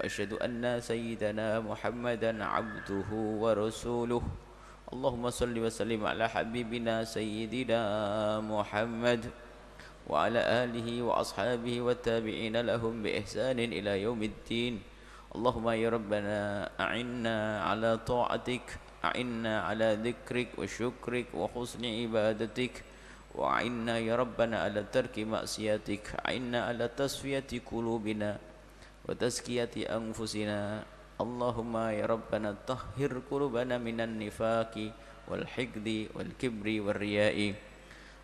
وأشهد أن سيدنا محمدا عبده ورسوله. اللهم صل وسلم على حبيبنا سيدنا محمد وعلى آله وأصحابه والتابعين لهم بإحسان إلى يوم الدين. اللهم يا ربنا أعنا على طاعتك أعنا على ذكرك وشكرك وحسن عبادتك. وأعنا يا ربنا على ترك معصيتك أعنا على تصفية قلوبنا. وتزكية أنفسنا. اللهم يا ربنا طهر قلوبنا من النفاق والحقد والكبر والرياء.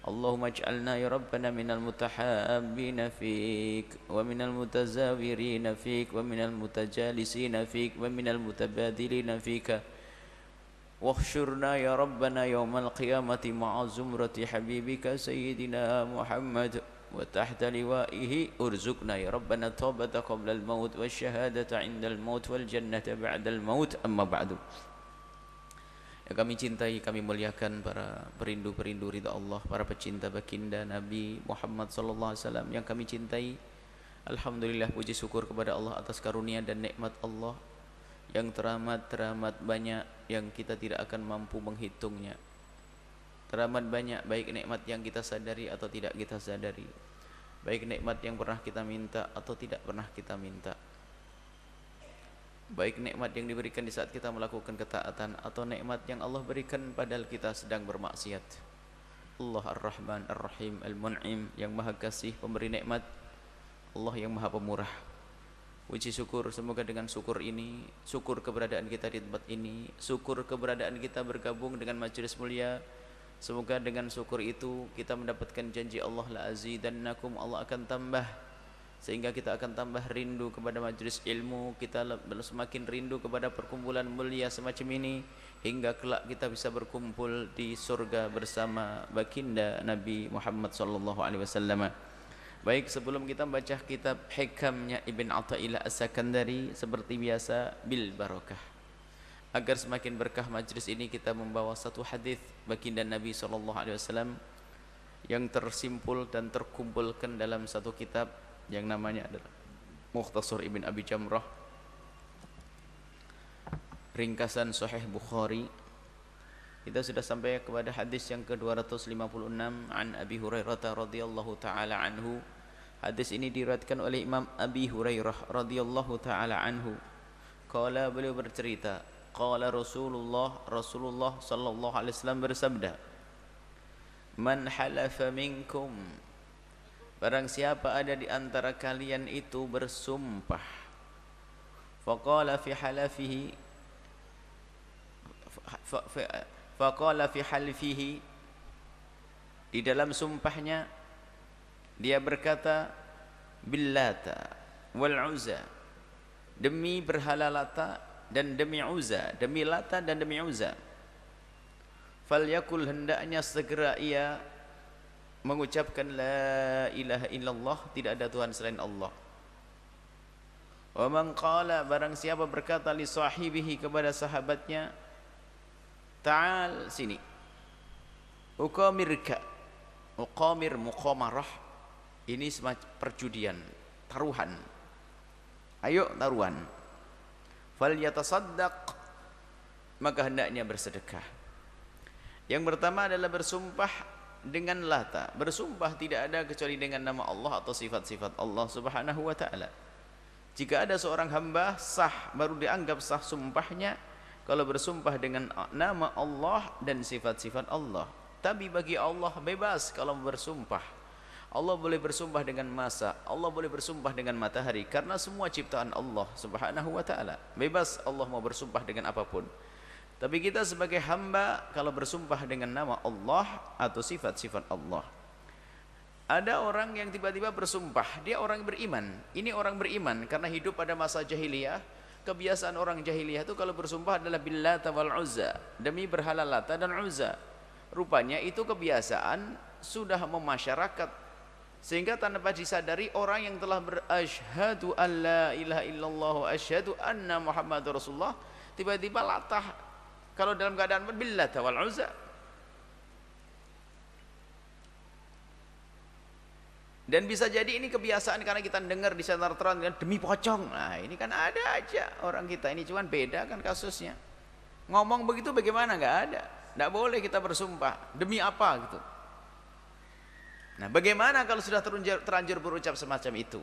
اللهم اجعلنا يا ربنا من المتحابين فيك ومن المتزاورين فيك ومن المتجالسين فيك ومن المتبادلين فيك. واحشرنا يا ربنا يوم القيامة مع زمرة حبيبك سيدنا محمد. وتحت لوائه ارزقنا يا ربنا التوبة قبل الموت والشهادة عند الموت والجنة بعد الموت أما بعد yang kami cintai, kami muliakan para perindu-perindu ridha Allah, para pecinta baginda Nabi Muhammad sallallahu alaihi wasallam yang kami cintai. Alhamdulillah puji syukur kepada Allah atas karunia dan nikmat Allah yang teramat teramat banyak yang kita tidak akan mampu menghitungnya. Teramat banyak baik nikmat yang kita sadari atau tidak kita sadari. Baik nikmat yang pernah kita minta atau tidak pernah kita minta baik nikmat yang diberikan di saat kita melakukan ketaatan atau nikmat yang Allah berikan padahal kita sedang bermaksiat. Allah Ar-Rahman Ar-Rahim Al-Mun'im yang Maha Kasih pemberi nikmat. Allah yang Maha Pemurah. Puji syukur semoga dengan syukur ini, syukur keberadaan kita di tempat ini, syukur keberadaan kita bergabung dengan majelis mulia. Semoga dengan syukur itu kita mendapatkan janji Allah la azidannakum Allah akan tambah. Sehingga kita akan tambah rindu kepada majlis ilmu kita semakin rindu kepada perkumpulan mulia semacam ini hingga kelak kita bisa berkumpul di surga bersama baginda Nabi Muhammad sallallahu alaihi wasallam. Baik sebelum kita membaca kitab hikamnya Ibn Athaillah As-Sakandari seperti biasa bil barakah agar semakin berkah majlis ini kita membawa satu hadis baginda Nabi sallallahu alaihi wasallam yang tersimpul dan terkumpulkan dalam satu kitab yang namanya adalah Mukhtasar Ibn Abi Jamrah. Ringkasan Sahih Bukhari. Kita sudah sampai kepada hadis yang ke-256 an Abi Hurairah radhiyallahu taala anhu. Hadis ini diriwayatkan oleh Imam Abi Hurairah radhiyallahu taala anhu. Qala beliau bercerita qala Rasulullah Rasulullah sallallahu alaihi wasallam bersabda man halafa minkum. Barang siapa ada di antara kalian itu bersumpah Faqala fi halafihi Faqala fi halfihi Di dalam sumpahnya Dia berkata Billata wal uza Demi berhala lata dan demi uza Demi lata dan demi uza Falyakul hendaknya segera ia mengucapkan la ilaha illallah tidak ada tuhan selain Allah. Wa man qala barang siapa berkata li sahibihi kepada sahabatnya ta'al sini. Uqamirka uqamir muqamarah. Ini semacam perjudian taruhan. Ayo taruhan fal yatasaddaq maka hendaknya bersedekah. Yang pertama adalah bersumpah dengan lata. Bersumpah tidak ada kecuali dengan nama Allah atau sifat-sifat Allah subhanahu wa ta'ala. Jika ada seorang hamba sah baru dianggap sah sumpahnya kalau bersumpah dengan nama Allah dan sifat-sifat Allah. Tapi bagi Allah bebas kalau bersumpah Allah boleh bersumpah dengan masa Allah boleh bersumpah dengan matahari karena semua ciptaan Allah subhanahu wa ta'ala bebas Allah mau bersumpah dengan apa pun tapi kita sebagai hamba kalau bersumpah dengan nama Allah atau sifat-sifat Allah. Ada orang yang tiba-tiba bersumpah, dia orang beriman. Ini orang beriman karena hidup pada masa jahiliyah, kebiasaan orang jahiliyah itu kalau bersumpah adalah billata wal uzza demi berhala lata dan uzza rupanya itu kebiasaan sudah memasyarakat sehingga tanpa disadari orang yang telah berasyhadu an la ilaha illallah asyhadu anna muhammadur rasulullah tiba-tiba latah kalau dalam keadaan billata wal uzza Dan bisa jadi ini kebiasaan karena kita dengar di sinetron kan demi pocong. Nah, ini kan ada aja orang kita ini cuman beda kan kasusnya. Ngomong begitu bagaimana? Enggak ada. Enggak boleh kita bersumpah demi apa gitu. Nah, bagaimana kalau sudah terlanjur, berucap semacam itu?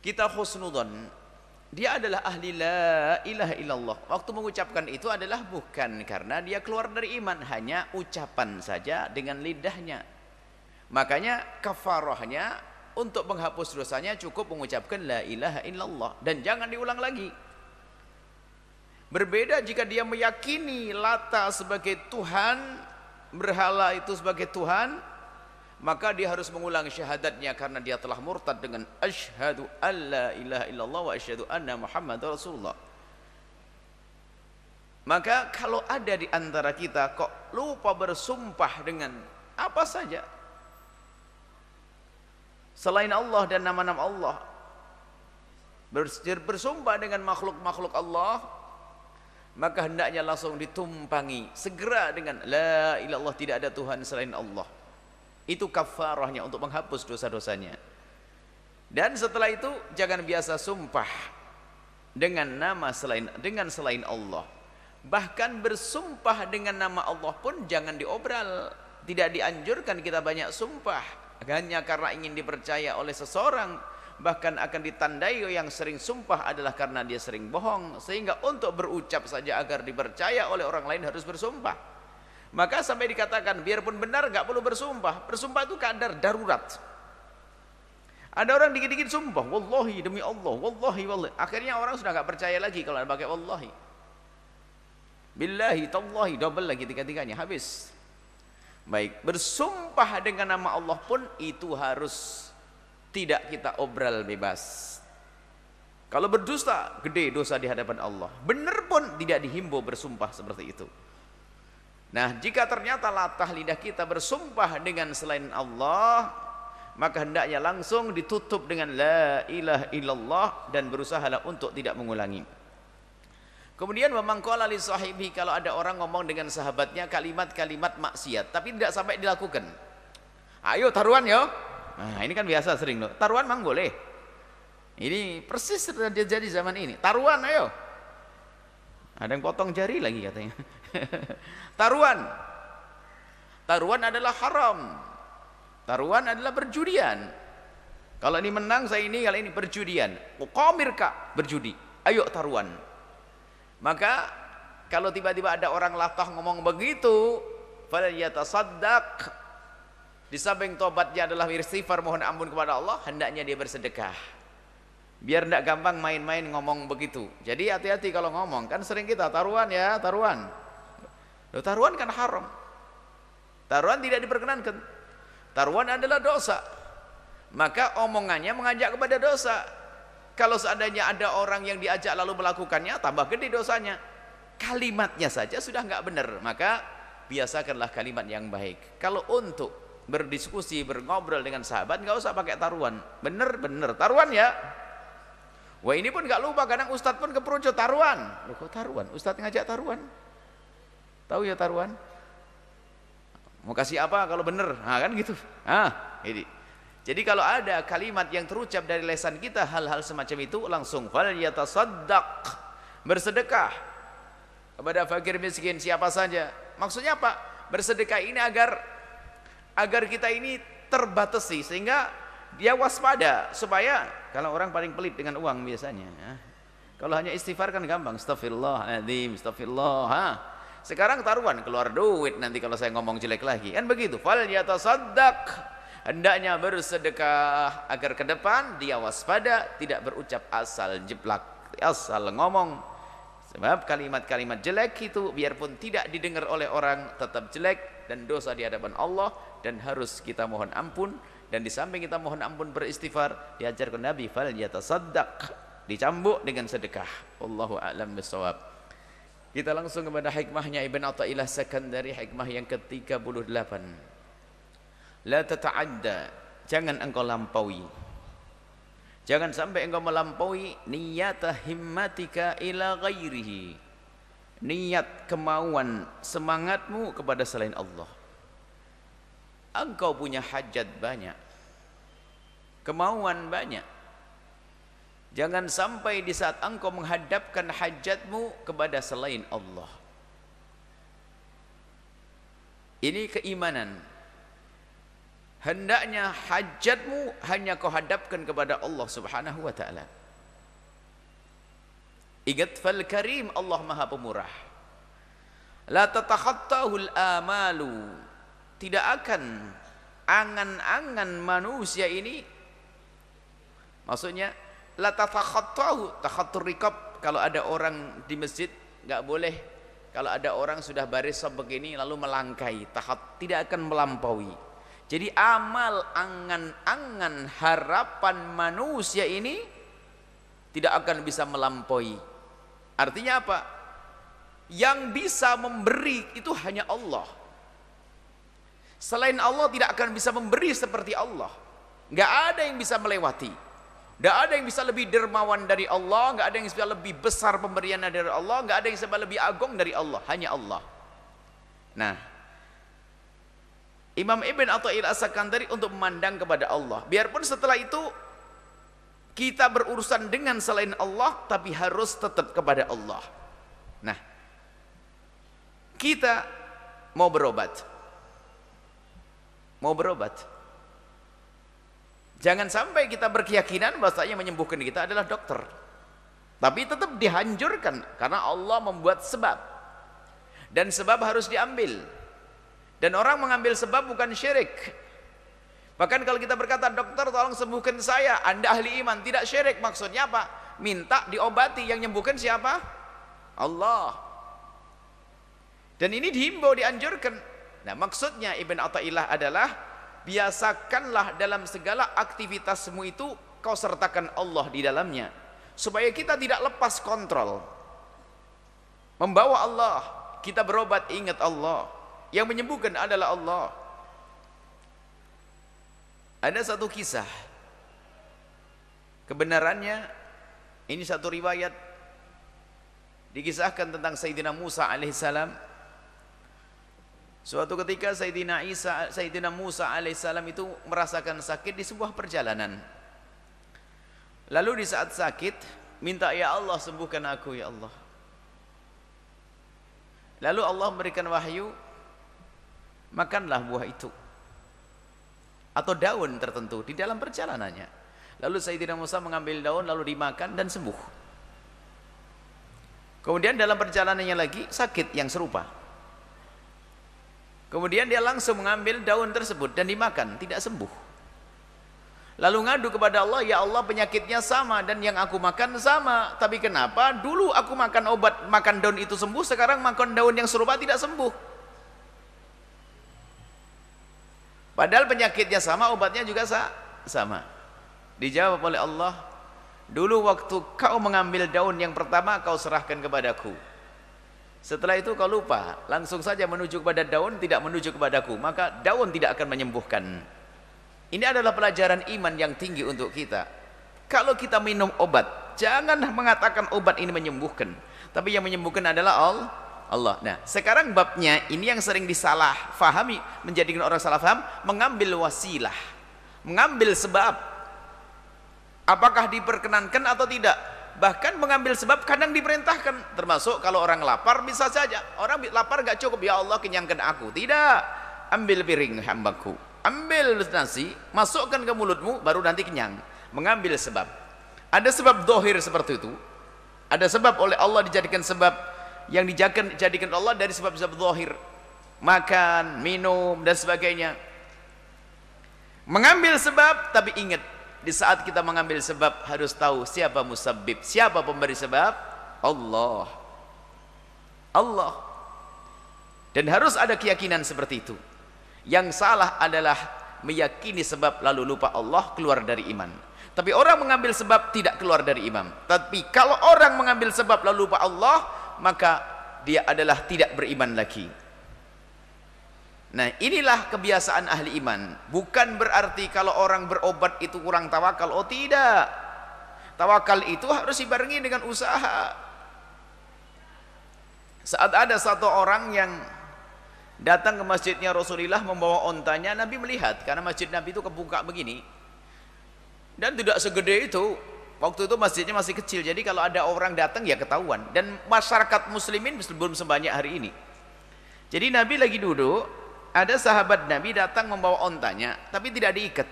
Kita khusnudon. Dia adalah ahli la ilaha illallah. Waktu mengucapkan itu adalah bukan karena dia keluar dari iman, hanya ucapan saja dengan lidahnya Makanya kafarahnya untuk menghapus dosanya cukup mengucapkan la ilaha illallah dan jangan diulang lagi. Berbeda jika dia meyakini Lata sebagai Tuhan, berhala itu sebagai Tuhan, maka dia harus mengulang syahadatnya karena dia telah murtad dengan asyhadu alla ilaha illallah wa asyhadu anna muhammad rasulullah. Maka kalau ada di antara kita kok lupa bersumpah dengan apa saja? Selain Allah dan nama-nama Allah. Bersumpah dengan makhluk-makhluk Allah maka hendaknya langsung ditumpangi segera dengan la ilallah tidak ada Tuhan selain Allah itu kafarahnya untuk menghapus dosa-dosanya. Dan setelah itu jangan biasa sumpah dengan nama selain dengan selain Allah. Bahkan bersumpah dengan nama Allah pun jangan diobral. Tidak dianjurkan kita banyak sumpah. Hanya karena ingin dipercaya oleh seseorang. Bahkan akan ditandai yang sering sumpah adalah karena dia sering bohong. Sehingga untuk berucap saja agar dipercaya oleh orang lain harus bersumpah maka sampai dikatakan biarpun benar gak perlu bersumpah bersumpah itu kadar darurat ada orang dikit-dikit sumpah wallahi demi Allah wallahi wallahi akhirnya orang sudah gak percaya lagi kalau ada pakai wallahi billahi tallahi double lagi tiga-tiganya habis Baik, bersumpah dengan nama Allah pun itu harus tidak kita obral bebas. Kalau berdusta, gede dosa di hadapan Allah. Benar pun tidak dihimbau bersumpah seperti itu. Nah, jika ternyata latah lidah kita bersumpah dengan selain Allah, maka hendaknya langsung ditutup dengan la ilaha illallah dan berusahalah untuk tidak mengulangi. Kemudian memangkola li sahibi kalau ada orang ngomong dengan sahabatnya kalimat-kalimat maksiat tapi tidak sampai dilakukan. Ayo taruhan yo. Nah, ini kan biasa sering loh. Taruhan mang boleh. Ini persis terjadi zaman ini. Taruhan ayo. Ada yang potong jari lagi katanya. taruhan. Taruhan adalah haram. Taruhan adalah perjudian. Kalau ini menang saya ini, kalau ini perjudian. Qamirka kak berjudi. Ayo taruhan. Maka kalau tiba-tiba ada orang latah ngomong begitu, falyatasaddaq di samping tobatnya adalah istighfar mohon ampun kepada Allah, hendaknya dia bersedekah. Biar tidak gampang main-main ngomong begitu. Jadi hati-hati kalau ngomong, kan sering kita taruhan ya, taruhan. Loh, taruhan kan haram. Taruhan tidak diperkenankan. Taruhan adalah dosa. Maka omongannya mengajak kepada dosa kalau seandainya ada orang yang diajak lalu melakukannya, tambah gede dosanya. Kalimatnya saja sudah nggak benar, maka biasakanlah kalimat yang baik. Kalau untuk berdiskusi, berngobrol dengan sahabat, nggak usah pakai taruhan. Bener-bener taruhan ya. Wah ini pun nggak lupa, kadang ustadz pun keperucut taruhan. Loh kok taruhan? Ustadz ngajak taruhan. Tahu ya taruhan? Mau kasih apa kalau bener? Nah kan gitu. Ah, ini. Jadi kalau ada kalimat yang terucap dari lesan kita hal-hal semacam itu langsung fal yatasaddaq bersedekah kepada fakir miskin siapa saja. Maksudnya apa? Bersedekah ini agar agar kita ini terbatasi sehingga dia waspada supaya kalau orang paling pelit dengan uang biasanya ya. Kalau hanya istighfar kan gampang, astagfirullahaladzim, astagfirullah. Ha. Sekarang taruhan keluar duit nanti kalau saya ngomong jelek lagi. Kan begitu. Fal yatasaddaq hendaknya bersedekah agar ke depan dia waspada tidak berucap asal jeplak asal ngomong. Sebab kalimat-kalimat jelek itu biarpun tidak didengar oleh orang tetap jelek dan dosa di hadapan Allah dan harus kita mohon ampun. Dan di samping kita mohon ampun beristighfar diajarkan Nabi fal yatasaddaq dicambuk dengan sedekah. Allahu a'lam bisawab kita langsung kepada hikmahnya Ibn Atta'illah Sekandari hikmah yang ke-38. La tata'adda jangan engkau lampaui. Jangan sampai engkau melampaui niyata himmatika ila ghairihi. Niat kemauan semangatmu kepada selain Allah. Engkau punya hajat banyak kemauan banyak Jangan sampai di saat engkau menghadapkan hajatmu kepada selain Allah. Ini keimanan. Hendaknya hajatmu hanya kau hadapkan kepada Allah Subhanahu wa taala. Ingat fal karim Allah Maha Pemurah. La tatakhattahu amalu. Tidak akan angan-angan manusia ini maksudnya la tatakhattahu takhattur rikab. Kalau ada orang di masjid enggak boleh. Kalau ada orang sudah baris begini lalu melangkai. Tahat tidak akan melampaui. Jadi amal angan-angan harapan manusia ini tidak akan bisa melampaui. Artinya apa? Yang bisa memberi itu hanya Allah. Selain Allah tidak akan bisa memberi seperti Allah. Enggak ada yang bisa melewati tidak ada yang bisa lebih dermawan dari Allah, tidak ada yang bisa lebih besar pemberiannya dari Allah, tidak ada yang bisa lebih agung dari Allah, hanya Allah. Nah, Imam Ibn Atta'il As-Sakandari untuk memandang kepada Allah. Biarpun setelah itu kita berurusan dengan selain Allah, tapi harus tetap kepada Allah. Nah, kita mau berobat. Mau berobat. Jangan sampai kita berkeyakinan bahasanya menyembuhkan kita adalah dokter. Tapi tetap dihancurkan karena Allah membuat sebab. Dan sebab harus diambil. Dan orang mengambil sebab bukan syirik. Bahkan kalau kita berkata, dokter tolong sembuhkan saya, anda ahli iman, tidak syirik. Maksudnya apa? Minta diobati, yang menyembuhkan siapa? Allah. Dan ini dihimbau, dianjurkan. Nah maksudnya Ibn Atta'illah adalah biasakanlah dalam segala aktivitasmu itu kau sertakan Allah di dalamnya. Supaya kita tidak lepas kontrol. Membawa Allah kita berobat ingat Allah. Yang menyembuhkan adalah Allah. Ada satu kisah. Kebenarannya ini satu riwayat. Dikisahkan tentang Sayyidina Musa alaihissalam Suatu ketika Sayyidina Isa, Sayyidina Musa alaihissalam itu merasakan sakit di sebuah perjalanan. Lalu di saat sakit, minta ya Allah sembuhkan aku ya Allah. Lalu Allah memberikan wahyu, makanlah buah itu. Atau daun tertentu di dalam perjalanannya. Lalu Sayyidina Musa mengambil daun lalu dimakan dan sembuh. Kemudian dalam perjalanannya lagi sakit yang serupa. Kemudian dia langsung mengambil daun tersebut dan dimakan, tidak sembuh. Lalu ngadu kepada Allah, ya Allah penyakitnya sama dan yang aku makan sama. Tapi kenapa dulu aku makan obat, makan daun itu sembuh, sekarang makan daun yang serupa tidak sembuh. Padahal penyakitnya sama, obatnya juga sama. Dijawab oleh Allah, dulu waktu kau mengambil daun yang pertama kau serahkan kepadaku. Setelah itu kau lupa, langsung saja menuju kepada daun, tidak menuju kepadaku, maka daun tidak akan menyembuhkan. Ini adalah pelajaran iman yang tinggi untuk kita. Kalau kita minum obat, jangan mengatakan obat ini menyembuhkan. Tapi yang menyembuhkan adalah Allah. Allah. Nah, sekarang babnya ini yang sering disalah fahami, menjadikan orang salah faham, mengambil wasilah. Mengambil sebab. Apakah diperkenankan atau tidak? Bahkan mengambil sebab kadang diperintahkan. Termasuk kalau orang lapar bisa saja. Orang lapar gak cukup. Ya Allah kenyangkan aku. Tidak. Ambil piring hambaku. Ambil nasi masukkan ke mulutmu baru nanti kenyang. Mengambil sebab. Ada sebab dohir seperti itu. Ada sebab oleh Allah dijadikan sebab yang dijadikan jadikan Allah dari sebab-sebab dohir. Makan, minum dan sebagainya. Mengambil sebab tapi ingat di saat kita mengambil sebab harus tahu siapa musabbib, siapa pemberi sebab? Allah. Allah. Dan harus ada keyakinan seperti itu. Yang salah adalah meyakini sebab lalu lupa Allah keluar dari iman. Tapi orang mengambil sebab tidak keluar dari imam. Tapi kalau orang mengambil sebab lalu lupa Allah, maka dia adalah tidak beriman lagi. Nah, inilah kebiasaan ahli iman. Bukan berarti kalau orang berobat itu kurang tawakal. Oh, tidak. Tawakal itu harus dibarengi dengan usaha. Saat ada satu orang yang datang ke masjidnya Rasulullah membawa ontanya, Nabi melihat karena masjid Nabi itu kebuka begini dan tidak segede itu waktu itu masjidnya masih kecil jadi kalau ada orang datang ya ketahuan dan masyarakat muslimin belum sebanyak hari ini jadi Nabi lagi duduk ada sahabat Nabi datang membawa ontanya tapi tidak diikat.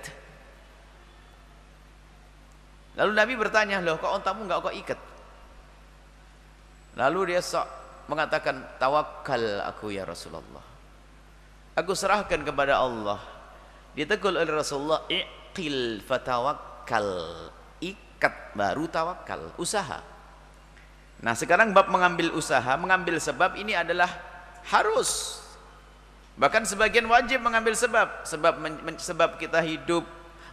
Lalu Nabi bertanya loh kok ontamu enggak kok ikat? Lalu dia sok mengatakan tawakal aku ya Rasulullah. Aku serahkan kepada Allah. Ditegur oleh Rasulullah iqil fatawak tawakal ikat baru tawakal usaha. Nah sekarang bab mengambil usaha mengambil sebab ini adalah harus bahkan sebagian wajib mengambil sebab. Sebab sebab kita hidup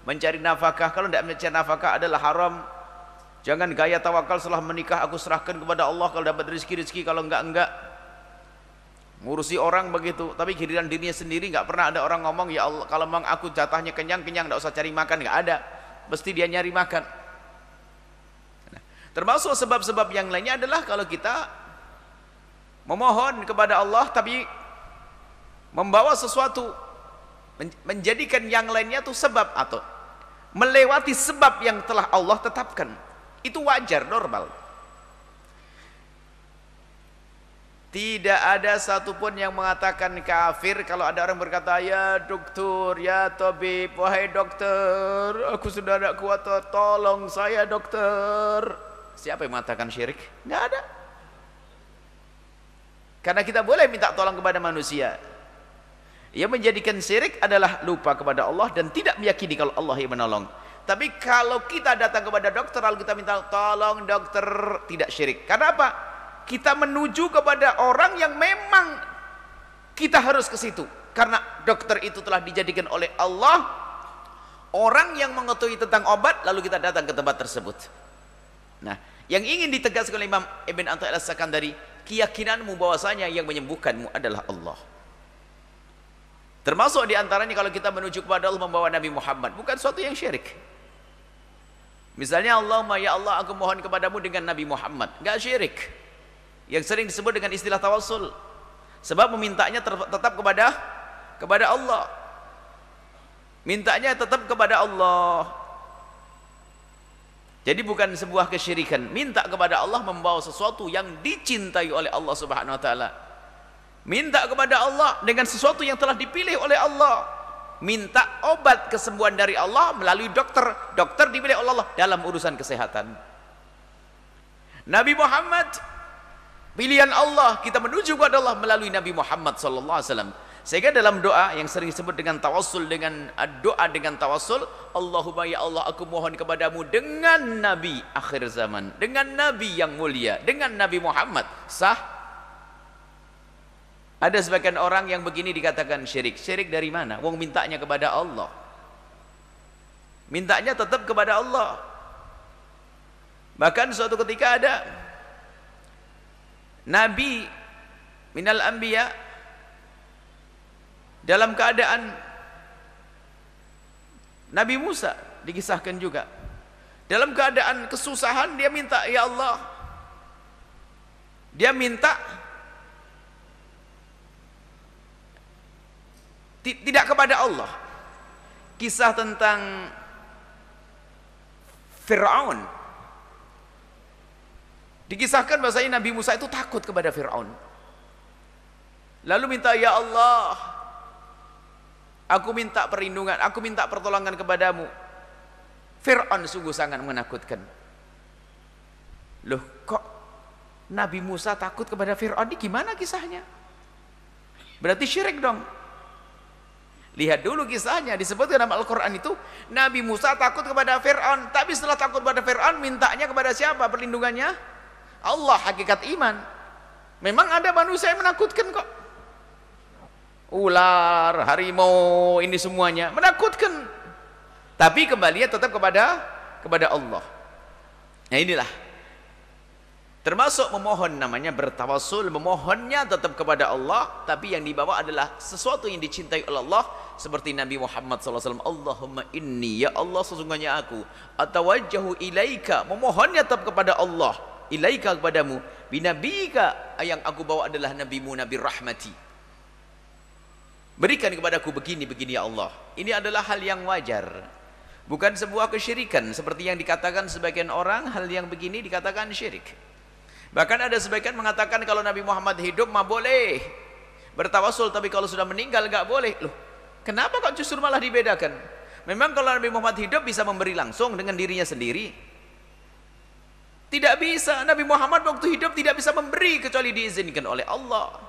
mencari nafkah. Kalau tidak mencari nafkah adalah haram. Jangan gaya tawakal setelah menikah aku serahkan kepada Allah kalau dapat rezeki-rezeki. Kalau enggak enggak. Ngurusi orang begitu. Tapi giliran dirinya sendiri enggak pernah ada orang ngomong ya Allah kalau memang aku jatahnya kenyang kenyang enggak usah cari makan. Enggak ada. Mesti dia nyari makan. Nah, termasuk sebab-sebab yang lainnya adalah kalau kita memohon kepada Allah tapi membawa sesuatu menjadikan yang lainnya itu sebab atau melewati sebab yang telah Allah tetapkan itu wajar normal Tidak ada satupun yang mengatakan kafir kalau ada orang berkata ya dokter, ya tabib, wahai dokter, aku sudah tidak kuat, tolong saya dokter. Siapa yang mengatakan syirik? Tidak ada. Karena kita boleh minta tolong kepada manusia. Yang menjadikan syirik adalah lupa kepada Allah dan tidak meyakini kalau Allah yang menolong. Tapi kalau kita datang kepada dokter lalu kita minta tolong dokter tidak syirik. Karena apa? kita menuju kepada orang yang memang kita harus ke situ karena dokter itu telah dijadikan oleh Allah orang yang mengetahui tentang obat lalu kita datang ke tempat tersebut nah yang ingin ditegaskan oleh Imam Ibn Antar al-Sakandari keyakinanmu bahwasanya yang menyembuhkanmu adalah Allah termasuk di antaranya kalau kita menuju kepada Allah membawa Nabi Muhammad. Bukan suatu yang syirik. Misalnya Allahumma ya Allah aku mohon kepadamu dengan Nabi Muhammad. Enggak syirik. Yang sering disebut dengan istilah tawassul. Sebab memintanya tetap kepada kepada Allah. Mintanya tetap kepada Allah. Jadi bukan sebuah kesyirikan. Minta kepada Allah membawa sesuatu yang dicintai oleh Allah subhanahu wa ta'ala minta kepada Allah dengan sesuatu yang telah dipilih oleh Allah. Minta obat kesembuhan dari Allah melalui dokter. Dokter dipilih oleh Allah dalam urusan kesehatan. Nabi Muhammad pilihan Allah kita menuju kepada Allah melalui Nabi Muhammad wasallam. Sehingga dalam doa yang sering disebut dengan tawassul dengan doa dengan tawassul Allahumma ya Allah aku mohon kepadamu dengan nabi akhir zaman dengan nabi yang mulia dengan Nabi Muhammad. Sah ada sebagian orang yang begini dikatakan syirik. Syirik dari mana? Wong mintanya kepada Allah. Mintanya tetap kepada Allah. Bahkan suatu ketika ada Nabi minal anbiya dalam keadaan Nabi Musa dikisahkan juga. Dalam keadaan kesusahan dia minta ya Allah dia minta tidak kepada Allah kisah tentang Fir'aun Dikisahkan bahasanya Nabi Musa itu takut kepada Fir'aun. Lalu minta, Ya Allah, aku minta perlindungan, aku minta pertolongan kepadamu. Fir'aun sungguh sangat menakutkan. Loh, kok Nabi Musa takut kepada Fir'aun? Ini gimana kisahnya? Berarti syirik dong. Lihat dulu kisahnya, disebutkan dalam Al-Quran itu, Nabi Musa takut kepada Fir'aun. Tapi setelah takut kepada Fir'aun, mintanya kepada siapa perlindungannya? Allah hakikat iman memang ada manusia yang menakutkan kok ular, harimau ini semuanya menakutkan tapi kembalinya tetap kepada kepada Allah. Nah inilah termasuk memohon namanya bertawassul memohonnya tetap kepada Allah tapi yang dibawa adalah sesuatu yang dicintai oleh Allah seperti Nabi Muhammad SAW Allahumma inni ya Allah sesungguhnya aku atawajjahu ilaika memohonnya tetap kepada Allah ilaika kepadamu binabika yang aku bawa adalah nabimu nabi rahmati. Berikan kepadaku begini begini ya Allah. Ini adalah hal yang wajar. Bukan sebuah kesyirikan seperti yang dikatakan sebagian orang hal yang begini dikatakan syirik bahkan ada sebagian mengatakan kalau Nabi Muhammad hidup mah boleh bertawasul tapi kalau sudah meninggal nggak boleh. Loh kenapa kok justru malah dibedakan? Memang kalau Nabi Muhammad hidup bisa memberi langsung dengan dirinya sendiri. Tidak bisa. Nabi Muhammad waktu hidup tidak bisa memberi kecuali diizinkan oleh Allah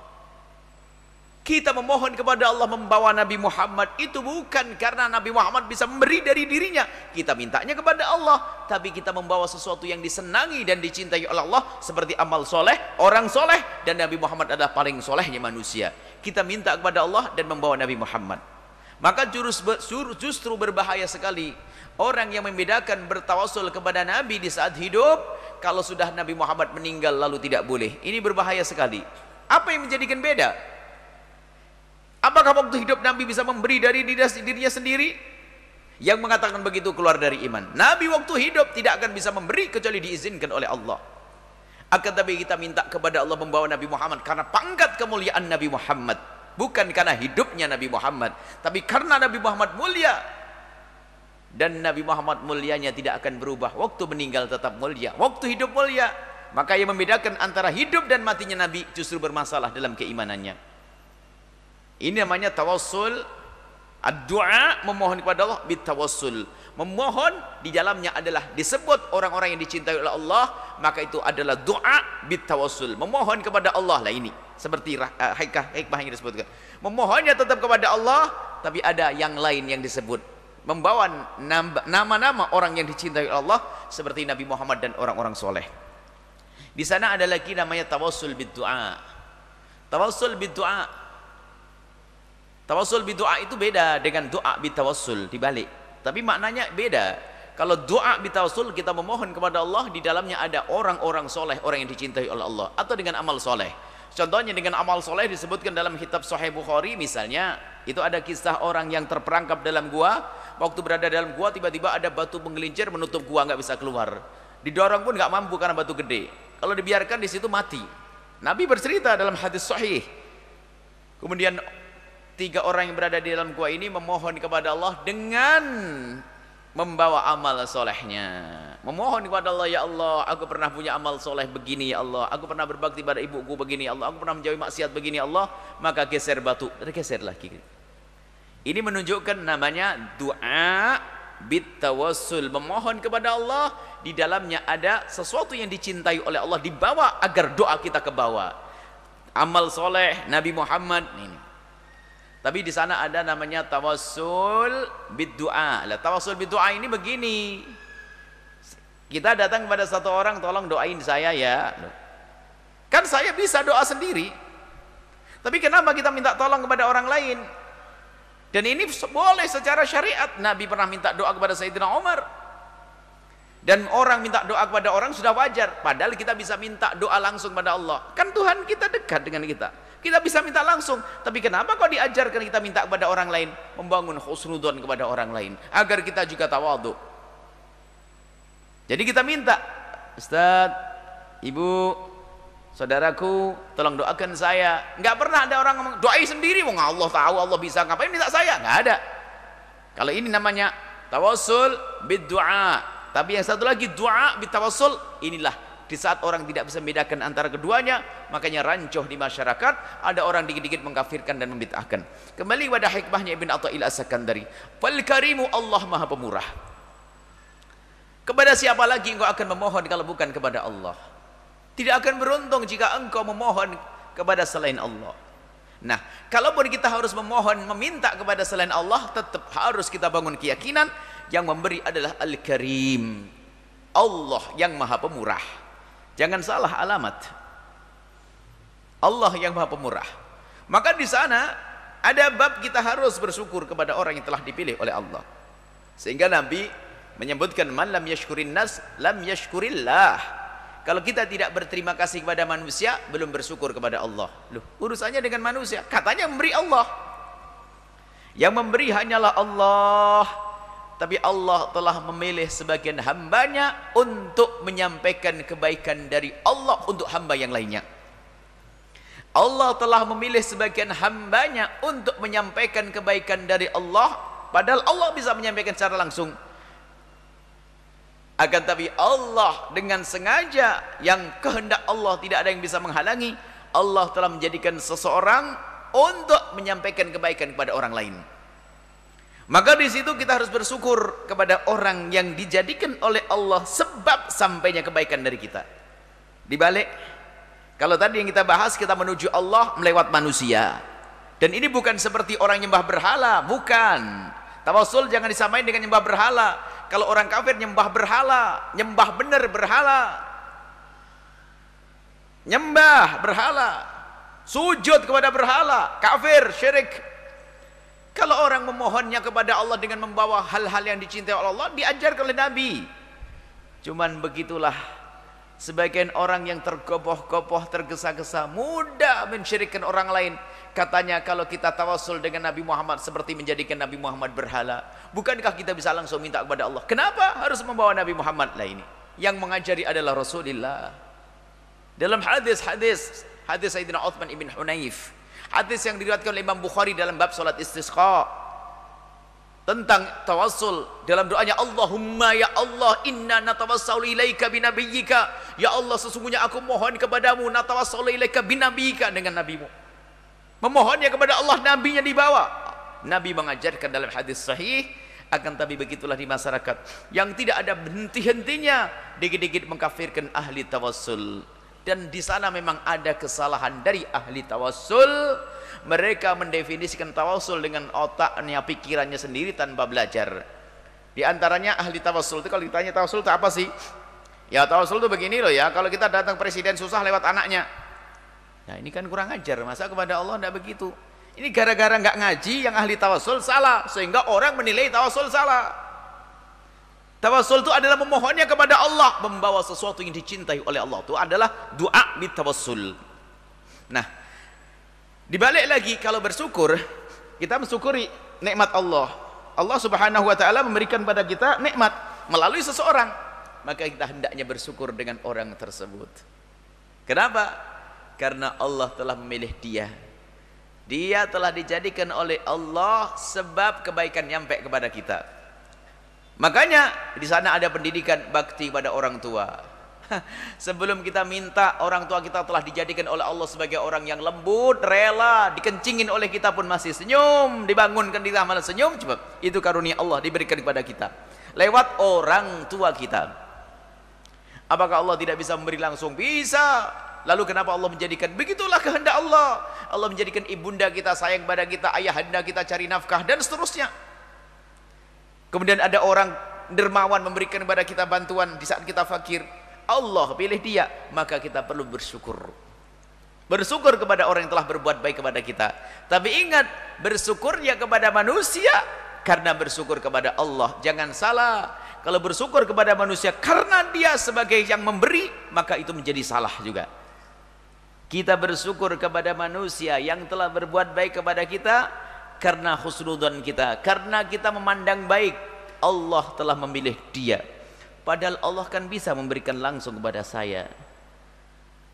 kita memohon kepada Allah membawa Nabi Muhammad itu bukan karena Nabi Muhammad bisa memberi dari dirinya. Kita mintanya kepada Allah. Tapi kita membawa sesuatu yang disenangi dan dicintai oleh Allah. Seperti amal soleh, orang soleh. Dan Nabi Muhammad adalah paling solehnya manusia. Kita minta kepada Allah dan membawa Nabi Muhammad. Maka justru berbahaya sekali. Orang yang membedakan bertawasul kepada Nabi di saat hidup. Kalau sudah Nabi Muhammad meninggal lalu tidak boleh. Ini berbahaya sekali. Apa yang menjadikan beda? Apakah waktu hidup Nabi bisa memberi dari dirinya sendiri? Yang mengatakan begitu keluar dari iman. Nabi waktu hidup tidak akan bisa memberi kecuali diizinkan oleh Allah. Akan tapi kita minta kepada Allah membawa Nabi Muhammad karena pangkat kemuliaan Nabi Muhammad. Bukan karena hidupnya Nabi Muhammad. Tapi karena Nabi Muhammad mulia. Dan Nabi Muhammad mulianya tidak akan berubah. Waktu meninggal tetap mulia. Waktu hidup mulia. Maka yang membedakan antara hidup dan matinya Nabi justru bermasalah dalam keimanannya. Ini namanya tawassul Ad-du'a memohon kepada Allah bitawassul. Memohon di dalamnya adalah disebut orang-orang yang dicintai oleh Allah, maka itu adalah doa bitawassul. Memohon kepada Allah lah ini. Seperti uh, hikmah hikmah yang disebutkan. Memohonnya tetap kepada Allah, tapi ada yang lain yang disebut. Membawa nama-nama orang yang dicintai Allah seperti Nabi Muhammad dan orang-orang soleh. Di sana ada lagi namanya tawassul bid-du'a. Tawassul bid-du'a Tawassul doa itu beda dengan doa bitawassul dibalik. Tapi maknanya beda. Kalau doa bitawassul kita memohon kepada Allah di dalamnya ada orang-orang soleh, orang yang dicintai oleh Allah atau dengan amal soleh. Contohnya dengan amal soleh disebutkan dalam kitab Sahih Bukhari misalnya itu ada kisah orang yang terperangkap dalam gua waktu berada dalam gua tiba-tiba ada batu menggelincir menutup gua nggak bisa keluar didorong pun nggak mampu karena batu gede kalau dibiarkan di situ mati Nabi bercerita dalam hadis sahih kemudian tiga orang yang berada di dalam gua ini memohon kepada Allah dengan membawa amal solehnya. Memohon kepada Allah ya Allah aku pernah punya amal soleh begini ya Allah. Aku pernah berbakti pada ibuku begini ya Allah. Aku pernah menjauhi maksiat begini ya Allah. Maka geser batu geser lagi. Ini menunjukkan namanya doa bitawassul memohon kepada Allah di dalamnya ada sesuatu yang dicintai oleh Allah dibawa agar doa kita ke bawah. Amal soleh Nabi Muhammad ini tapi di sana ada namanya tawassul biddu'a. Lah tawassul biddu'a ini begini. Kita datang kepada satu orang, tolong doain saya ya. Kan saya bisa doa sendiri. Tapi kenapa kita minta tolong kepada orang lain? Dan ini boleh secara syariat. Nabi pernah minta doa kepada Sayyidina Umar. Dan orang minta doa kepada orang sudah wajar. Padahal kita bisa minta doa langsung pada Allah. Kan Tuhan kita dekat dengan kita. Kita bisa minta langsung. Tapi kenapa kok diajarkan kita minta kepada orang lain? Membangun khusnudon kepada orang lain. Agar kita juga tawadu. Jadi kita minta. Ustaz, Ibu, saudaraku, tolong doakan saya. Enggak pernah ada orang ngomong, doai sendiri. Mau Allah tahu, Allah bisa. Ngapain minta saya? Enggak ada. Kalau ini namanya tawassul bid doa. Tapi yang satu lagi doa bitawassul inilah di saat orang tidak bisa membedakan antara keduanya makanya rancoh di masyarakat ada orang dikit-dikit mengkafirkan dan membid'ahkan. Kembali pada hikmahnya Ibn Atta'il As-Sakandari. Fal karimu Allah maha pemurah. Kepada siapa lagi engkau akan memohon kalau bukan kepada Allah? Tidak akan beruntung jika engkau memohon kepada selain Allah. Nah, kalaupun kita harus memohon, meminta kepada selain Allah, tetap harus kita bangun keyakinan yang memberi adalah Al-Karim. Allah yang Maha Pemurah. Jangan salah alamat. Allah yang Maha Pemurah. Maka di sana ada bab kita harus bersyukur kepada orang yang telah dipilih oleh Allah. Sehingga Nabi menyebutkan man lam yashkurin nas lam yashkurillah. Kalau kita tidak berterima kasih kepada manusia, belum bersyukur kepada Allah. Loh, urusannya dengan manusia. Katanya memberi Allah. Yang memberi hanyalah Allah. Tapi Allah telah memilih sebagian hambanya untuk menyampaikan kebaikan dari Allah untuk hamba yang lainnya. Allah telah memilih sebagian hambanya untuk menyampaikan kebaikan dari Allah padahal Allah bisa menyampaikan secara langsung akan tapi Allah dengan sengaja yang kehendak Allah tidak ada yang bisa menghalangi Allah telah menjadikan seseorang untuk menyampaikan kebaikan kepada orang lain maka di situ kita harus bersyukur kepada orang yang dijadikan oleh Allah sebab sampainya kebaikan dari kita dibalik kalau tadi yang kita bahas kita menuju Allah melewat manusia. Dan ini bukan seperti orang nyembah berhala, bukan. Tawasul jangan disamain dengan nyembah berhala. Kalau orang kafir nyembah berhala, nyembah benar berhala. Nyembah berhala. Sujud kepada berhala, kafir, syirik. Kalau orang memohonnya kepada Allah dengan membawa hal-hal yang dicintai oleh Allah, diajar oleh Nabi. Cuman begitulah Sebagian orang yang tergopoh-gopoh, tergesa-gesa, mudah mensyirikkan orang lain. Katanya kalau kita tawasul dengan Nabi Muhammad seperti menjadikan Nabi Muhammad berhala. Bukankah kita bisa langsung minta kepada Allah? Kenapa harus membawa Nabi Muhammad lah ini? Yang mengajari adalah Rasulullah. Dalam hadis-hadis, hadis Sayyidina Uthman ibn Hunayf. Hadis yang diriwayatkan oleh Imam Bukhari dalam bab salat istisqa. Tentang tawassul dalam doanya Allahumma ya Allah inna natawassalu ilaika binabiyyika ya Allah sesungguhnya aku mohon kepadamu natawassalu ilaika binabiyyika dengan nabimu. Memohonnya kepada Allah nabinya dibawa nabi mengajarkan dalam hadis sahih akan tapi begitulah di masyarakat. Yang tidak ada henti-hentinya dikit-dikit mengkafirkan ahli tawassul dan di sana memang ada kesalahan dari ahli tawassul mereka mendefinisikan tawasul dengan otaknya, pikirannya sendiri tanpa belajar. Di antaranya ahli tawasul itu kalau ditanya tawasul itu apa sih? Ya tawasul itu begini loh ya, kalau kita datang presiden susah lewat anaknya. Ya ini kan kurang ajar, masa kepada Allah tidak begitu. Ini gara-gara nggak ngaji yang ahli tawasul salah, sehingga orang menilai tawasul salah. Tawasul itu adalah memohonnya kepada Allah, membawa sesuatu yang dicintai oleh Allah. Itu adalah doa bitawassul. Nah, Dibalik lagi kalau bersyukur, kita mensyukuri nikmat Allah. Allah Subhanahu wa taala memberikan pada kita nikmat melalui seseorang. Maka kita hendaknya bersyukur dengan orang tersebut. Kenapa? Karena Allah telah memilih dia. Dia telah dijadikan oleh Allah sebab kebaikan nyampe kepada kita. Makanya di sana ada pendidikan bakti pada orang tua. Sebelum kita minta orang tua kita telah dijadikan oleh Allah sebagai orang yang lembut, rela, dikencingin oleh kita pun masih senyum, dibangunkan di malah senyum, coba. Itu karunia Allah diberikan kepada kita. Lewat orang tua kita. Apakah Allah tidak bisa memberi langsung? Bisa. Lalu kenapa Allah menjadikan? Begitulah kehendak Allah. Allah menjadikan ibunda kita sayang kepada kita, ayahanda kita cari nafkah dan seterusnya. Kemudian ada orang dermawan memberikan kepada kita bantuan di saat kita fakir. Allah pilih dia maka kita perlu bersyukur. Bersyukur kepada orang yang telah berbuat baik kepada kita. Tapi ingat bersyukurnya kepada manusia karena bersyukur kepada Allah. Jangan salah. Kalau bersyukur kepada manusia karena dia sebagai yang memberi maka itu menjadi salah juga. Kita bersyukur kepada manusia yang telah berbuat baik kepada kita karena husnudzon kita karena kita memandang baik Allah telah memilih dia Padahal Allah kan bisa memberikan langsung kepada saya.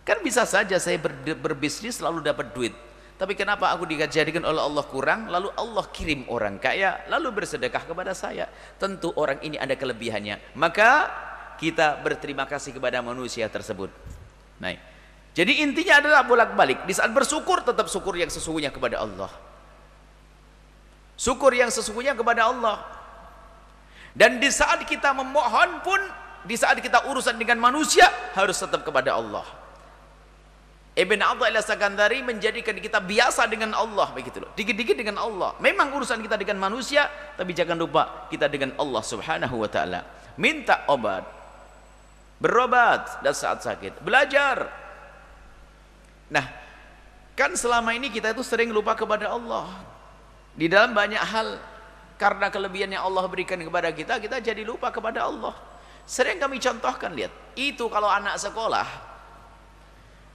Kan bisa saja saya ber, berbisnis lalu dapat duit. Tapi kenapa aku dijadikan oleh Allah kurang, lalu Allah kirim orang kaya, lalu bersedekah kepada saya. Tentu orang ini ada kelebihannya. Maka kita berterima kasih kepada manusia tersebut. Nah, jadi intinya adalah bolak-balik. Di saat bersyukur, tetap syukur yang sesungguhnya kepada Allah. Syukur yang sesungguhnya kepada Allah. Dan di saat kita memohon pun, di saat kita urusan dengan manusia, harus tetap kepada Allah. Ibn Abdullah Sakandari menjadikan kita biasa dengan Allah begitu loh. Dikit-dikit dengan Allah. Memang urusan kita dengan manusia, tapi jangan lupa kita dengan Allah Subhanahu wa taala. Minta obat. Berobat dan saat sakit, belajar. Nah, kan selama ini kita itu sering lupa kepada Allah. Di dalam banyak hal karena kelebihan yang Allah berikan kepada kita kita jadi lupa kepada Allah. Sering kami contohkan lihat. Itu kalau anak sekolah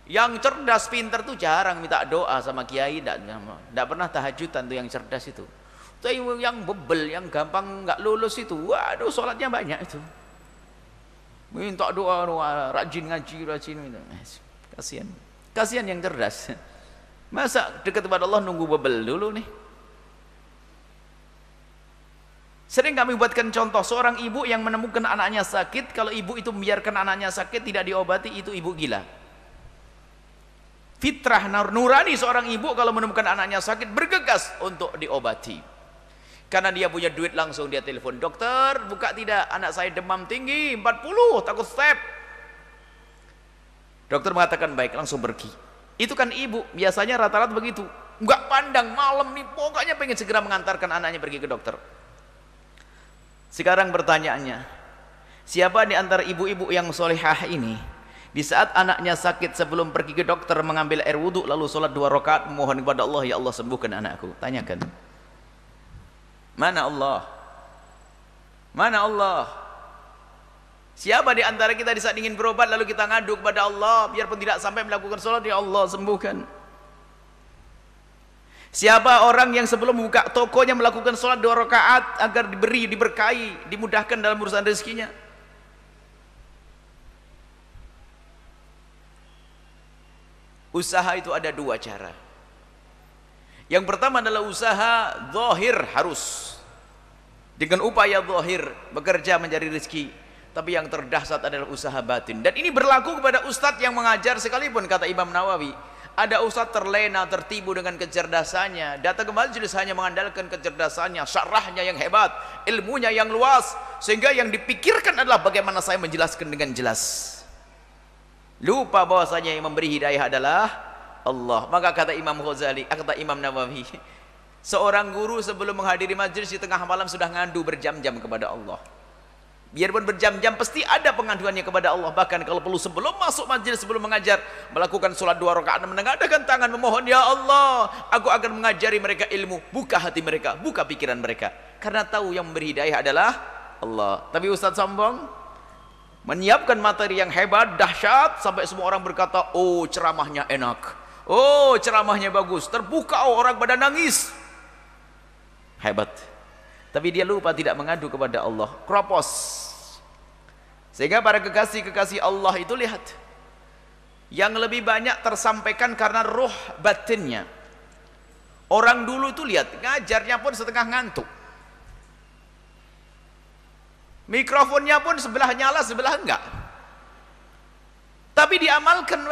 yang cerdas pinter tuh jarang minta doa sama kiai tidak pernah tahajudan tuh yang cerdas itu. Tapi yang bebel yang gampang nggak lulus itu waduh sholatnya banyak itu. Minta doa, doa rajin ngaji rajin kasihan. Kasihan yang cerdas. Masa dekat kepada Allah nunggu bebel dulu nih Sering kami buatkan contoh seorang ibu yang menemukan anaknya sakit, kalau ibu itu membiarkan anaknya sakit tidak diobati itu ibu gila. Fitrah nurani seorang ibu kalau menemukan anaknya sakit bergegas untuk diobati. Karena dia punya duit langsung dia telepon, "Dokter, buka tidak? Anak saya demam tinggi 40, takut step." Dokter mengatakan, "Baik, langsung pergi." Itu kan ibu, biasanya rata-rata begitu. Enggak pandang malam nih, pokoknya pengen segera mengantarkan anaknya pergi ke dokter. Sekarang pertanyaannya, siapa di antara ibu-ibu yang solehah ini? Di saat anaknya sakit sebelum pergi ke dokter mengambil air wudhu lalu sholat dua rakaat memohon kepada Allah ya Allah sembuhkan anakku. Tanyakan. Mana Allah? Mana Allah? Siapa di antara kita di saat ingin berobat lalu kita ngadu kepada Allah biarpun tidak sampai melakukan sholat ya Allah sembuhkan Siapa orang yang sebelum membuka tokonya melakukan sholat dua rakaat agar diberi, diberkahi, dimudahkan dalam urusan rezekinya? Usaha itu ada dua cara. Yang pertama adalah usaha zahir harus. Dengan upaya zahir bekerja mencari rezeki. Tapi yang terdahsyat adalah usaha batin. Dan ini berlaku kepada ustadz yang mengajar sekalipun kata Imam Nawawi. Ada ustaz terlena, tertibu dengan kecerdasannya. Datang ke majelis hanya mengandalkan kecerdasannya, syarahnya yang hebat, ilmunya yang luas. Sehingga yang dipikirkan adalah bagaimana saya menjelaskan dengan jelas. Lupa bahwasanya yang memberi hidayah adalah Allah. Maka kata Imam Ghazali, kata Imam Nawawi, seorang guru sebelum menghadiri majelis di tengah malam sudah ngadu berjam-jam kepada Allah. Biarpun berjam-jam pasti ada pengaduannya kepada Allah. Bahkan kalau perlu sebelum masuk majlis sebelum mengajar melakukan sholat dua rakaat menengadakan tangan memohon ya Allah, aku akan mengajari mereka ilmu. Buka hati mereka, buka pikiran mereka. Karena tahu yang memberi hidayah adalah Allah. Tapi Ustaz sombong menyiapkan materi yang hebat, dahsyat sampai semua orang berkata, "Oh, ceramahnya enak. Oh, ceramahnya bagus." Terbuka oh, orang pada nangis. Hebat. Tapi dia lupa tidak mengadu kepada Allah. Kropos. Sehingga para kekasih-kekasih Allah itu lihat yang lebih banyak tersampaikan karena roh batinnya. Orang dulu itu lihat ngajarnya pun setengah ngantuk. Mikrofonnya pun sebelah nyala sebelah enggak. Tapi diamalkan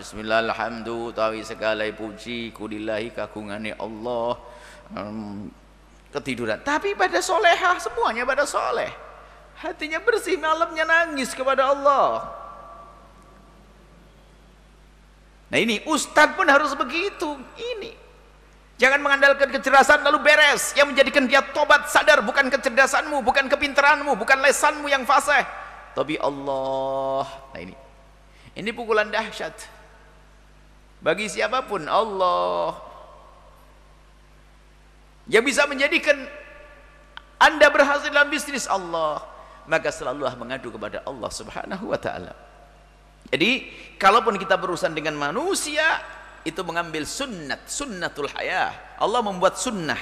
Bismillah alhamdulillah tawi segala puji kudillahi kagungane Allah um, ketiduran. Tapi pada solehah semuanya pada soleh. Hatinya bersih, malamnya nangis kepada Allah. Nah ini ustadz pun harus begitu. Ini. Jangan mengandalkan kecerdasan lalu beres. Yang menjadikan dia tobat sadar bukan kecerdasanmu, bukan kepintaranmu, bukan lesanmu yang fasih. Tapi Allah. Nah ini. Ini pukulan dahsyat. Bagi siapa pun Allah. Yang bisa menjadikan anda berhasil dalam bisnis Allah maka selalulah mengadu kepada Allah Subhanahu wa taala. Jadi, kalaupun kita berurusan dengan manusia, itu mengambil sunnat, sunnatul hayah. Allah membuat sunnah.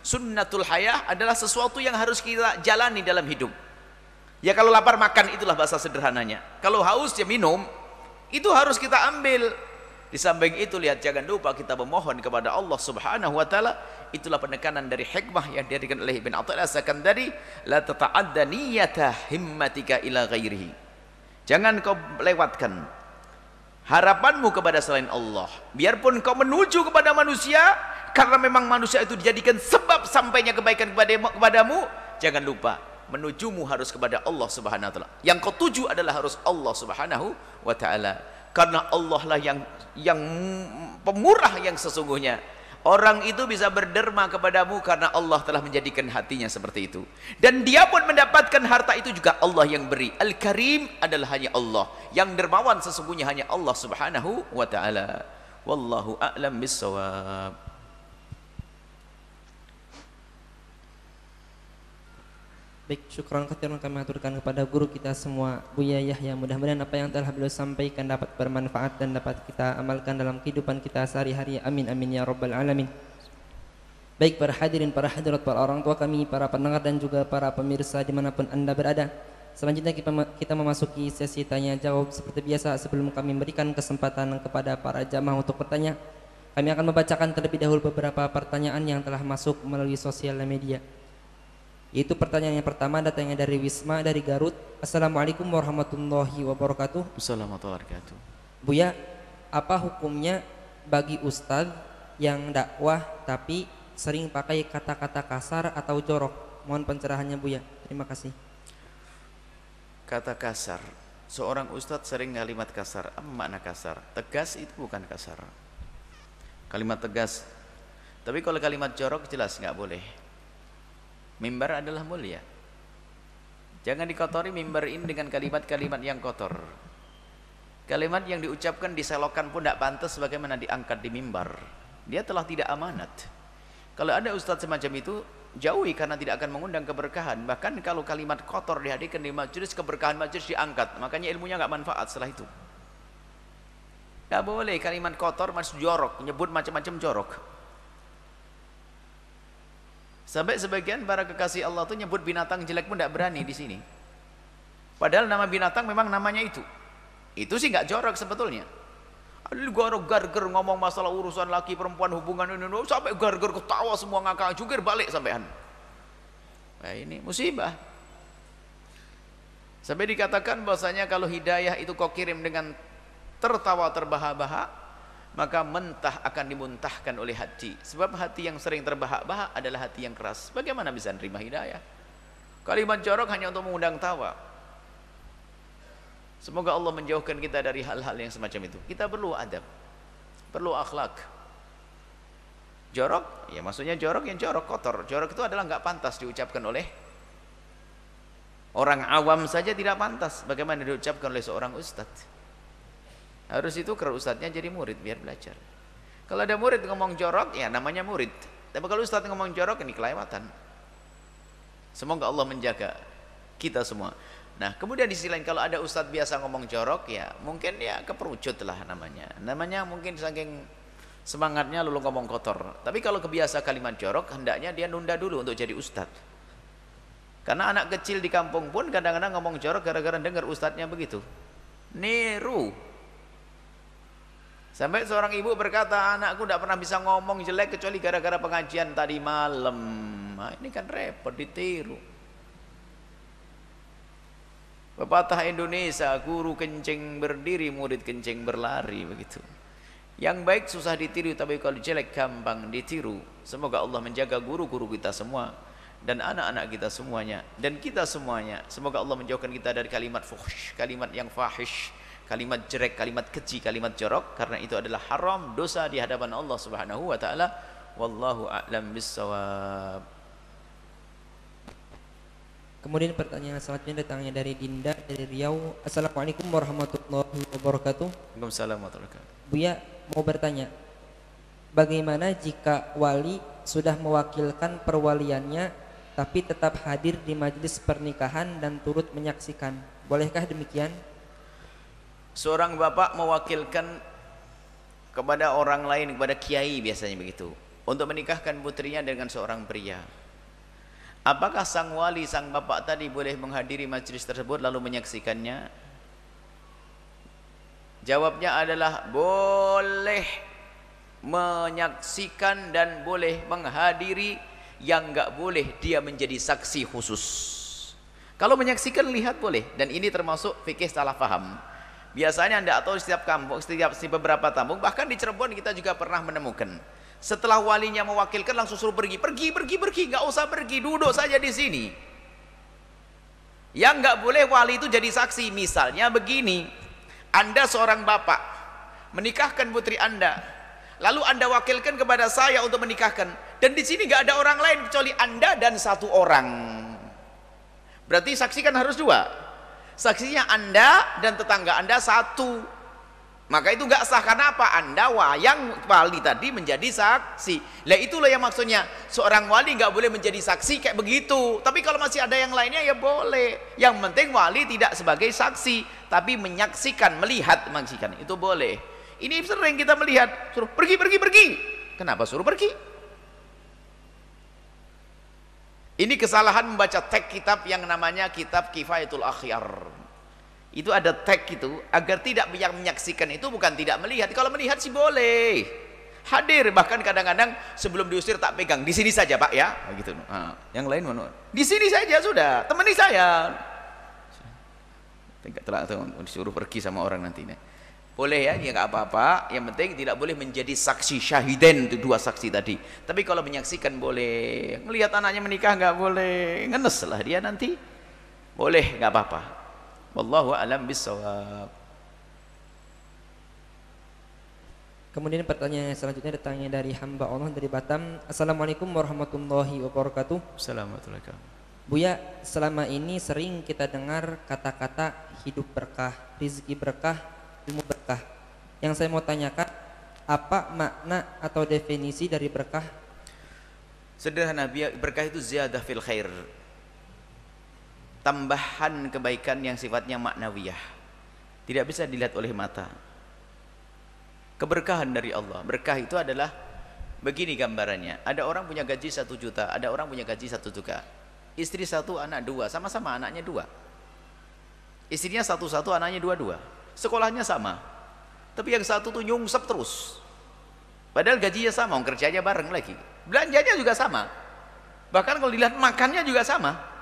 Sunnatul hayah adalah sesuatu yang harus kita jalani dalam hidup. Ya kalau lapar makan itulah bahasa sederhananya. Kalau haus ya minum. Itu harus kita ambil. Di samping itu lihat jangan lupa kita memohon kepada Allah Subhanahu wa taala. Itulah penekanan dari hikmah yang diberikan oleh Ibn Athaillah dari la tata'adda niyyata himmatika ila ghairihi. Jangan kau lewatkan harapanmu kepada selain Allah. Biarpun kau menuju kepada manusia karena memang manusia itu dijadikan sebab sampainya kebaikan kepadamu, jangan lupa menujumu harus kepada Allah Subhanahu wa taala. Yang kau tuju adalah harus Allah Subhanahu wa taala karena Allah lah yang yang pemurah yang sesungguhnya. Orang itu bisa berderma kepadamu karena Allah telah menjadikan hatinya seperti itu. Dan dia pun mendapatkan harta itu juga Allah yang beri. Al-Karim adalah hanya Allah. Yang dermawan sesungguhnya hanya Allah subhanahu wa ta'ala. Wallahu a'lam bisawab Baik, syukran khairan kami aturkan kepada guru kita semua Buya Yahya. Mudah-mudahan apa yang telah beliau sampaikan dapat bermanfaat dan dapat kita amalkan dalam kehidupan kita sehari-hari. Amin amin ya rabbal alamin. Baik para hadirin, para hadirat, para orang tua kami, para pendengar dan juga para pemirsa di mana pun anda berada. Selanjutnya kita memasuki sesi tanya jawab seperti biasa sebelum kami memberikan kesempatan kepada para jamaah untuk bertanya. Kami akan membacakan terlebih dahulu beberapa pertanyaan yang telah masuk melalui sosial media. Itu pertanyaan yang pertama datangnya dari Wisma dari Garut. Assalamualaikum warahmatullahi wabarakatuh. Assalamualaikum warahmatullahi wabarakatuh. Buya, apa hukumnya bagi ustadz yang dakwah tapi sering pakai kata-kata kasar atau jorok? Mohon pencerahannya Buya. Terima kasih. Kata kasar. Seorang ustadz sering kalimat kasar. Apa makna kasar? Tegas itu bukan kasar. Kalimat tegas. Tapi kalau kalimat jorok jelas nggak boleh. Mimbar adalah mulia. Jangan dikotori mimbar ini dengan kalimat-kalimat yang kotor. Kalimat yang diucapkan diselokan pun tidak pantas bagaimana diangkat di mimbar. Dia telah tidak amanat. Kalau ada ustadz semacam itu, jauhi karena tidak akan mengundang keberkahan. Bahkan kalau kalimat kotor dihadirkan di majelis, keberkahan majelis diangkat. Makanya ilmunya nggak manfaat setelah itu. Tidak boleh kalimat kotor masuk jorok, nyebut macam-macam jorok. Sampai sebagian para kekasih Allah itu nyebut binatang jelek pun tidak berani di sini. Padahal nama binatang memang namanya itu. Itu sih nggak jorok sebetulnya. Ada garuk garger ngomong masalah urusan laki perempuan hubungan ini sampai garger ketawa semua ngakak juga balik sampean. Nah ini musibah. Sampai dikatakan bahwasanya kalau hidayah itu kau kirim dengan tertawa terbahak-bahak, maka mentah akan dimuntahkan oleh hati. Sebab hati yang sering terbahak-bahak adalah hati yang keras. Bagaimana bisa menerima hidayah? Kalimat jorok hanya untuk mengundang tawa. Semoga Allah menjauhkan kita dari hal-hal yang semacam itu. Kita perlu adab. Perlu akhlak. Jorok? Ya maksudnya jorok yang jorok kotor. Jorok itu adalah nggak pantas diucapkan oleh orang awam saja tidak pantas. Bagaimana diucapkan oleh seorang ustadz harus itu kalau ustadznya jadi murid biar belajar. Kalau ada murid ngomong jorok, ya namanya murid. Tapi kalau ustadz ngomong jorok, ini kelewatan. Semoga Allah menjaga kita semua. Nah, kemudian di sisi lain kalau ada ustadz biasa ngomong jorok, ya mungkin ya keperucut lah namanya. Namanya mungkin saking semangatnya lalu ngomong kotor. Tapi kalau kebiasa kalimat jorok, hendaknya dia nunda dulu untuk jadi ustadz. Karena anak kecil di kampung pun kadang-kadang ngomong jorok gara-gara dengar ustadznya begitu. Niru Sampai seorang ibu berkata, anakku tidak pernah bisa ngomong jelek kecuali gara-gara pengajian tadi malam. Nah, ini kan repot ditiru. Pepatah Indonesia, guru kencing berdiri, murid kencing berlari begitu. Yang baik susah ditiru, tapi kalau jelek gampang ditiru. Semoga Allah menjaga guru-guru kita semua dan anak-anak kita semuanya dan kita semuanya. Semoga Allah menjauhkan kita dari kalimat fuhsh, kalimat yang fahish kalimat jelek, kalimat keji, kalimat jorok karena itu adalah haram, dosa di hadapan Allah Subhanahu wa taala. Wallahu a'lam bissawab. Kemudian pertanyaan selanjutnya datangnya dari Dinda dari Riau. Assalamualaikum warahmatullahi wabarakatuh. Waalaikumsalam warahmatullahi wabarakatuh. Buya mau bertanya, bagaimana jika wali sudah mewakilkan perwaliannya tapi tetap hadir di majelis pernikahan dan turut menyaksikan? Bolehkah demikian? Seorang bapak mewakilkan kepada orang lain kepada kiai biasanya begitu untuk menikahkan putrinya dengan seorang pria. Apakah sang wali sang bapak tadi boleh menghadiri majlis tersebut lalu menyaksikannya? Jawabnya adalah boleh menyaksikan dan boleh menghadiri. Yang enggak boleh dia menjadi saksi khusus. Kalau menyaksikan lihat boleh. Dan ini termasuk fikih salah faham Biasanya Anda atau setiap kampung, setiap si beberapa kampung, bahkan di Cirebon kita juga pernah menemukan. Setelah walinya mewakilkan langsung suruh pergi, pergi, pergi, pergi, nggak usah pergi, duduk saja di sini. Yang nggak boleh wali itu jadi saksi. Misalnya begini, Anda seorang bapak menikahkan putri Anda, lalu Anda wakilkan kepada saya untuk menikahkan, dan di sini nggak ada orang lain kecuali Anda dan satu orang. Berarti saksi kan harus dua. Saksinya Anda dan tetangga Anda satu. Maka itu nggak sah karena apa? Anda wayang wali tadi menjadi saksi. Lah itulah yang maksudnya seorang wali nggak boleh menjadi saksi kayak begitu. Tapi kalau masih ada yang lainnya ya boleh. Yang penting wali tidak sebagai saksi, tapi menyaksikan, melihat, menyaksikan itu boleh. Ini sering kita melihat suruh pergi, pergi, pergi. Kenapa suruh pergi? Ini kesalahan membaca teks kitab yang namanya kitab Kifayatul Akhyar. Itu ada tag itu agar tidak yang menyaksikan itu bukan tidak melihat. Kalau melihat sih boleh. Hadir bahkan kadang-kadang sebelum diusir tak pegang. Di sini saja pak ya. Gitu. Nah, yang lain mana di sini saja sudah. Temani saya. Telah disuruh pergi sama orang nanti nih boleh ya ya nggak apa-apa yang penting tidak boleh menjadi saksi syahiden itu dua saksi tadi tapi kalau menyaksikan boleh melihat anaknya menikah nggak boleh ngenes lah dia nanti boleh nggak apa-apa Wallahu alam bisawab. Kemudian pertanyaan yang selanjutnya datangnya dari hamba Allah dari Batam. Assalamualaikum warahmatullahi wabarakatuh. Assalamualaikum. Buya, selama ini sering kita dengar kata-kata hidup berkah, rizki berkah, ilmu berkah. Yang saya mau tanyakan, apa makna atau definisi dari berkah? Sederhana, berkah itu ziyadah fil khair. Tambahan kebaikan yang sifatnya maknawiyah. Tidak bisa dilihat oleh mata. Keberkahan dari Allah. Berkah itu adalah begini gambarannya. Ada orang punya gaji satu juta ada orang punya gaji satu juta. Istri satu anak dua. Sama-sama anaknya dua. Istrinya satu-satu anaknya dua-dua sekolahnya sama tapi yang satu tuh nyungsep terus padahal gajinya sama kerjanya bareng lagi belanjanya juga sama bahkan kalau dilihat makannya juga sama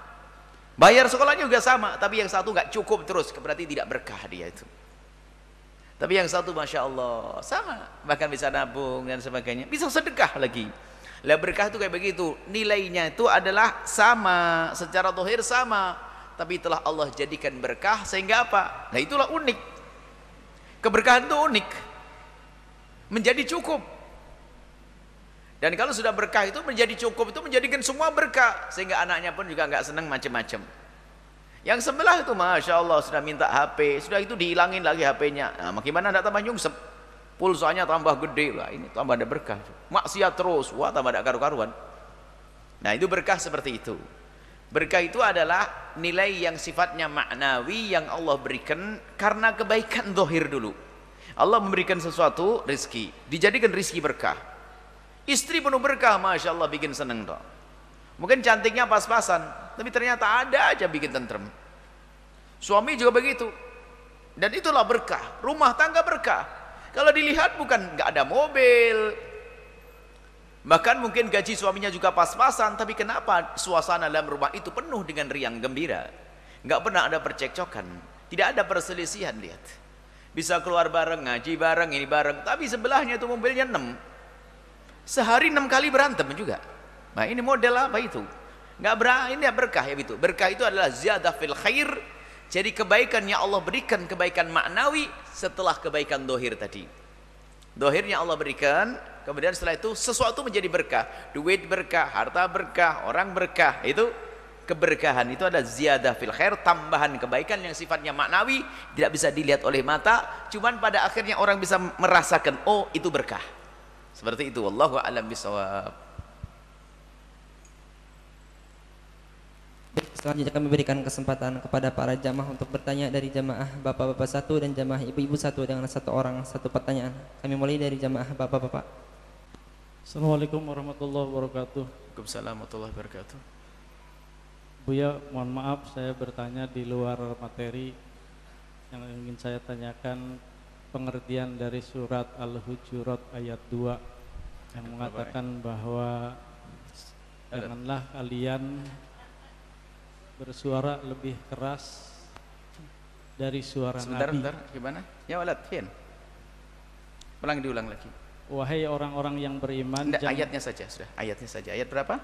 Bayar sekolahnya juga sama, tapi yang satu nggak cukup terus, berarti tidak berkah dia itu. Tapi yang satu Masya Allah, sama. Bahkan bisa nabung dan sebagainya. Bisa sedekah lagi. Lah berkah itu kayak begitu. Nilainya itu adalah sama. Secara tohir sama. Tapi telah Allah jadikan berkah sehingga apa? Nah itulah unik. Keberkahan itu unik. Menjadi cukup. Dan kalau sudah berkah itu menjadi cukup itu menjadikan semua berkah sehingga anaknya pun juga nggak senang macam-macam. Yang sebelah itu masya Allah sudah minta HP, sudah itu dihilangin lagi HP-nya. Nah, bagaimana tidak tambah nyungsep? Pulsanya tambah gede lah, ini tambah ada berkah. Maksiat terus, wah tambah ada karu-karuan. Nah itu berkah seperti itu. Berkah itu adalah nilai yang sifatnya maknawi yang Allah berikan karena kebaikan dohir dulu. Allah memberikan sesuatu rizki, dijadikan rizki berkah. Istri penuh berkah, Masya Allah bikin seneng toh. Mungkin cantiknya pas-pasan, tapi ternyata ada aja bikin tentrem. Suami juga begitu. Dan itulah berkah, rumah tangga berkah. Kalau dilihat bukan nggak ada mobil, bahkan mungkin gaji suaminya juga pas-pasan, tapi kenapa suasana dalam rumah itu penuh dengan riang gembira? Nggak pernah ada percekcokan, tidak ada perselisihan lihat. Bisa keluar bareng, ngaji bareng, ini bareng, tapi sebelahnya itu mobilnya 6 Sehari enam kali berantem juga. Nah ini model apa itu? Nggak berah, ini berkah ya itu. Berkah itu adalah ziyadah fil khair. Jadi kebaikan yang Allah berikan kebaikan maknawi setelah kebaikan dohir tadi. Dohirnya Allah berikan, kemudian setelah itu sesuatu menjadi berkah. Duit berkah, harta berkah, orang berkah. Itu keberkahan itu adalah ziyadah fil khair tambahan kebaikan yang sifatnya maknawi tidak bisa dilihat oleh mata cuman pada akhirnya orang bisa merasakan oh itu berkah seperti itu wallahu alam bisawab. Selanjutnya kami berikan kesempatan kepada para jamaah untuk bertanya dari jamaah bapak-bapak satu dan jamaah ibu-ibu satu dengan satu orang satu pertanyaan. Kami mulai dari jamaah bapak-bapak. Assalamualaikum warahmatullahi wabarakatuh. Waalaikumsalam warahmatullahi wabarakatuh. Buya, mohon maaf saya bertanya di luar materi yang ingin saya tanyakan pengertian dari surat Al-Hujurat ayat 2 yang mengatakan bahwa janganlah kalian bersuara lebih keras dari suara sebentar, Nabi. Sebentar, gimana? Ya walad, fian. Ulang diulang lagi. Wahai orang-orang yang beriman, Nggak, ayatnya saja sudah. Ayatnya saja. Ayat berapa?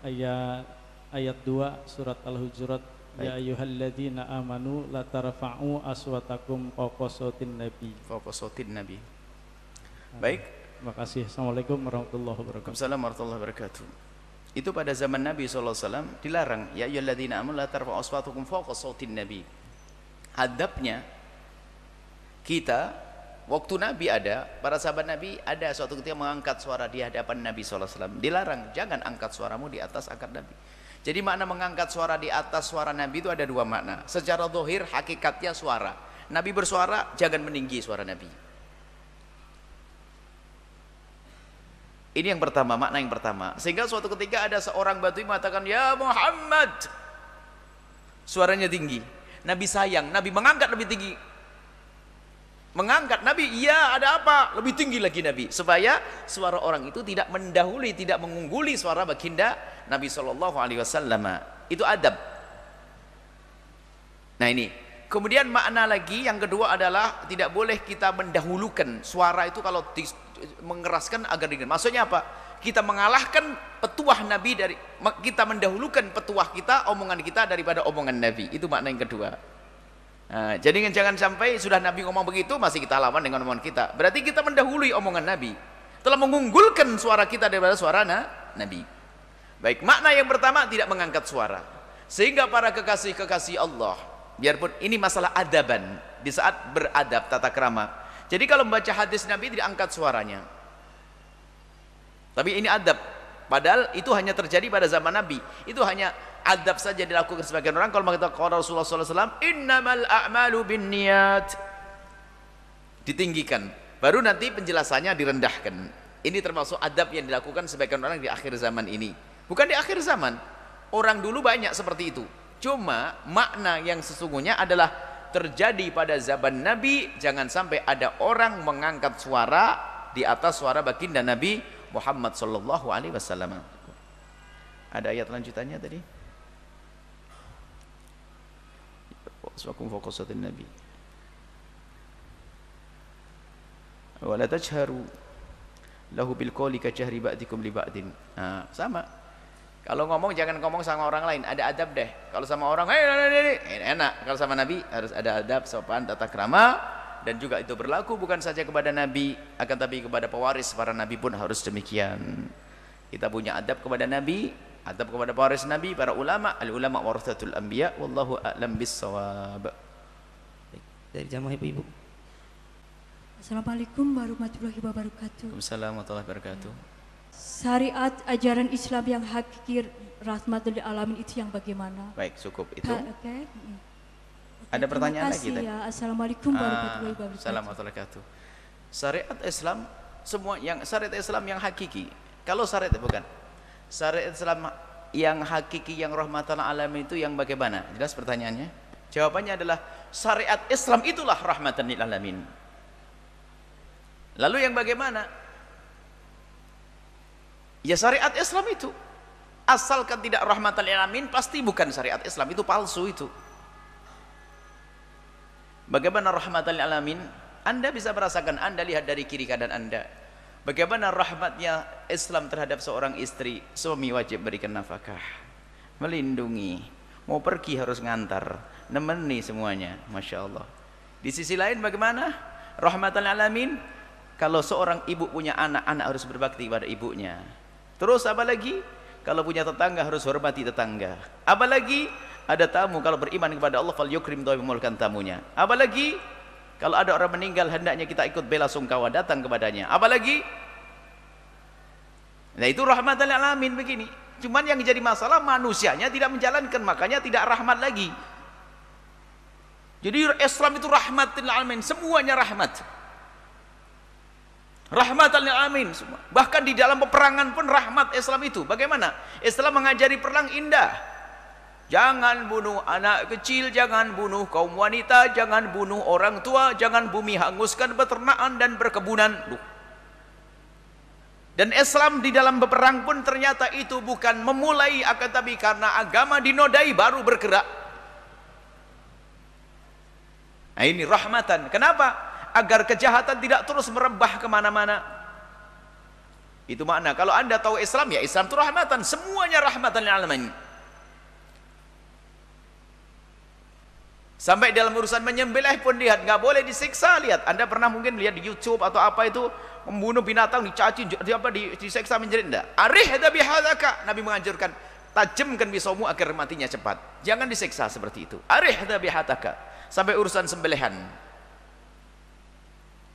Ayat ayat 2 surat Al-Hujurat Ya ayyuhalladzina amanu la tarfa'u aswatakum fawqa sautin nabi. Fawqa sautin nabi. Baik, Terima kasih. Assalamualaikum warahmatullahi wabarakatuh. Assalamualaikum warahmatullahi wabarakatuh. Itu pada zaman Nabi SAW dilarang. Ya ayyuhalladzina amanu la tarfa'u aswatukum fawqa sautin nabi. Hadapnya kita waktu Nabi ada para sahabat Nabi ada suatu ketika mengangkat suara di hadapan Nabi SAW dilarang jangan angkat suaramu di atas angkat Nabi jadi makna mengangkat suara di atas suara Nabi itu ada dua makna secara dohir hakikatnya suara Nabi bersuara jangan meninggi suara Nabi ini yang pertama makna yang pertama. Sehingga suatu ketika ada seorang batu mengatakan ya Muhammad. Suaranya tinggi. Nabi sayang Nabi mengangkat lebih tinggi. Mengangkat Nabi iya ada apa? Lebih tinggi lagi Nabi. Supaya suara orang itu tidak mendahului tidak mengungguli suara baginda Nabi Wasallam. Itu adab. Nah ini kemudian makna lagi yang kedua adalah tidak boleh kita mendahulukan suara itu kalau mengeraskan agar dingin maksudnya apa kita mengalahkan petuah Nabi dari kita mendahulukan petuah kita omongan kita daripada omongan Nabi itu makna yang kedua Nah, jadi jangan sampai sudah Nabi ngomong begitu masih kita lawan dengan omongan kita. Berarti kita mendahului omongan Nabi. Telah mengunggulkan suara kita daripada suara na, Nabi. Baik, makna yang pertama tidak mengangkat suara. Sehingga para kekasih-kekasih Allah, biarpun ini masalah adaban di saat beradab tata krama. Jadi kalau membaca hadis Nabi tidak angkat suaranya. Tapi ini adab. Padahal itu hanya terjadi pada zaman Nabi. Itu hanya adab saja dilakukan sebagian orang kalau mengatakan Rasulullah SAW innamal a'malu bin niat ditinggikan baru nanti penjelasannya direndahkan ini termasuk adab yang dilakukan sebagian orang di akhir zaman ini bukan di akhir zaman orang dulu banyak seperti itu cuma makna yang sesungguhnya adalah terjadi pada zaman Nabi jangan sampai ada orang mengangkat suara di atas suara baginda Nabi Muhammad sallallahu alaihi wasallam. Ada ayat lanjutannya tadi? Aswakum fawqa sautin nabi. Wala tajharu lahu bil qawli ka jahri ba'dikum li ba'din. Nah, sama kalau ngomong jangan ngomong sama orang lain ada adab deh kalau sama orang hey, enak kalau sama nabi harus ada adab sopan tata krama dan juga itu berlaku bukan saja kepada nabi akan tapi kepada pewaris para nabi pun harus demikian kita punya adab kepada nabi adab kepada para nabi, para ulama, al ulama warathatul anbiya wallahu a'lam bissawab. Dari jamaah ibu-ibu. Assalamualaikum warahmatullahi wabarakatuh. Waalaikumsalam warahmatullahi wabarakatuh. Syariat ajaran Islam yang hakiki rahmatul alamin itu yang bagaimana? Baik, cukup itu. Oke. Okay. Ada pertanyaan lagi tadi? Ya. Assalamualaikum ah, warahmatullahi wabarakatuh. Assalamualaikum warahmatullahi wabarakatuh. Syariat Islam semua yang syariat Islam yang hakiki. Kalau syariat bukan syariat Islam yang hakiki yang rahmatan alamin itu yang bagaimana? Jelas pertanyaannya? Jawabannya adalah syariat Islam itulah rahmatan lil alamin. Lalu yang bagaimana? Ya syariat Islam itu. Asalkan tidak rahmatan lil alamin pasti bukan syariat Islam, itu palsu itu. Bagaimana rahmatan lil alamin? Anda bisa merasakan, Anda lihat dari kiri kanan Anda Bagaimana rahmatnya Islam terhadap seorang istri? Suami wajib berikan nafkah, melindungi. Mau pergi harus ngantar, nemeni semuanya. Masya Allah. Di sisi lain bagaimana? Rahmatan alamin. Kalau seorang ibu punya anak, anak harus berbakti pada ibunya. Terus apa lagi? Kalau punya tetangga harus hormati tetangga. Apalagi ada tamu kalau beriman kepada Allah fal yukrim tamunya. Apalagi kalau ada orang meninggal hendaknya kita ikut bela sungkawa datang kepadanya. Apalagi Nah itu rahmatan alamin begini. Cuman yang jadi masalah manusianya tidak menjalankan, makanya tidak rahmat lagi. Jadi Islam itu rahmatil alamin, semuanya rahmat. Rahmatan alamin semua. Bahkan di dalam peperangan pun rahmat Islam itu. Bagaimana? Islam mengajari perang indah. Jangan bunuh anak kecil, jangan bunuh kaum wanita, jangan bunuh orang tua, jangan bumi hanguskan peternakan dan perkebunan. Dan Islam di dalam berperang pun ternyata itu bukan memulai akan tapi karena agama dinodai baru bergerak. Nah ini rahmatan. Kenapa? Agar kejahatan tidak terus merebah ke mana-mana. Itu makna. Kalau anda tahu Islam, ya Islam itu rahmatan. Semuanya rahmatan alamin. Sampai dalam urusan menyembelih pun lihat nggak boleh disiksa lihat. Anda pernah mungkin lihat di YouTube atau apa itu membunuh binatang dicaci di apa di, disiksa menjerit enggak? Arih bihadaka. Nabi menganjurkan tajamkan pisaumu agar matinya cepat. Jangan disiksa seperti itu. Arih bihadaka. Sampai urusan sembelihan.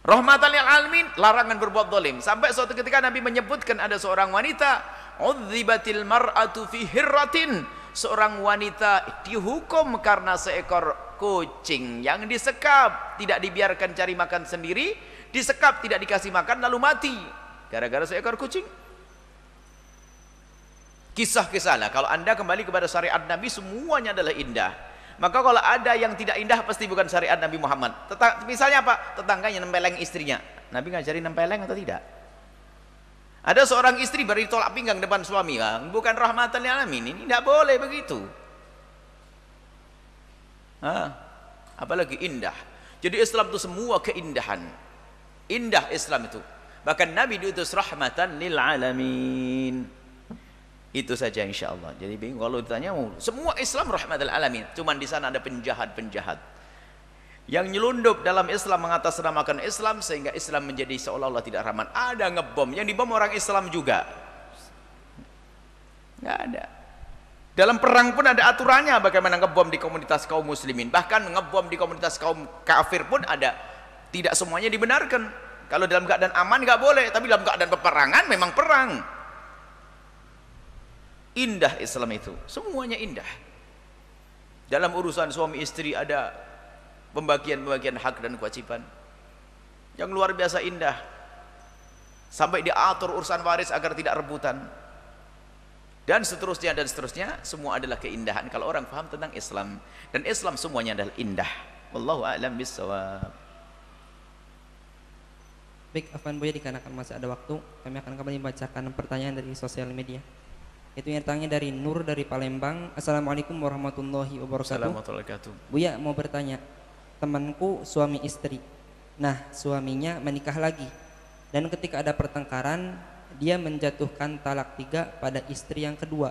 Rahmatan lil alamin, larangan berbuat zalim. Sampai suatu ketika Nabi menyebutkan ada seorang wanita, udzibatil mar'atu fi hirratin. Seorang wanita dihukum karena seekor kucing yang disekap, tidak dibiarkan cari makan sendiri, disekap tidak dikasih makan lalu mati gara-gara seekor kucing. Kisah-kisah lah. Kalau anda kembali kepada syariat Nabi semuanya adalah indah. Maka kalau ada yang tidak indah pasti bukan syariat Nabi Muhammad. Tetang, misalnya apa? Tetangganya nempeleng istrinya. Nabi ngajarin nempeleng atau tidak? Ada seorang istri beri tolak pinggang depan suami, bukan rahmatan lil alamin. Ini tidak boleh begitu. Hah? Apalagi indah. Jadi Islam itu semua keindahan. Indah Islam itu. Bahkan Nabi diutus rahmatan lil alamin. Itu saja insya Allah. Jadi bingung kalau ditanya oh, semua Islam rahmatul alamin. Cuman di sana ada penjahat-penjahat yang nyelundup dalam Islam mengatasnamakan Islam sehingga Islam menjadi seolah-olah tidak rahmat. Ada ngebom yang dibom orang Islam juga. Enggak ada. Dalam perang pun ada aturannya bagaimana ngebom di komunitas kaum muslimin. Bahkan ngebom di komunitas kaum kafir pun ada. Tidak semuanya dibenarkan. Kalau dalam keadaan aman nggak boleh, tapi dalam keadaan peperangan memang perang. Indah Islam itu, semuanya indah. Dalam urusan suami istri ada pembagian-pembagian hak dan kewajiban yang luar biasa indah. Sampai diatur urusan waris agar tidak rebutan. Dan seterusnya dan seterusnya, semua adalah keindahan kalau orang paham tentang Islam. Dan Islam semuanya adalah indah. Wallahu a'lam bissawab. Baik, Afan Boya dikarenakan masih ada waktu, kami akan kembali membacakan pertanyaan dari sosial media. Itu yang tanya dari Nur dari Palembang. Assalamualaikum warahmatullahi wabarakatuh. Assalamualaikum warahmatullahi wabarakatuh. Buya mau bertanya, temanku suami istri. Nah, suaminya menikah lagi. Dan ketika ada pertengkaran, dia menjatuhkan talak tiga pada istri yang kedua.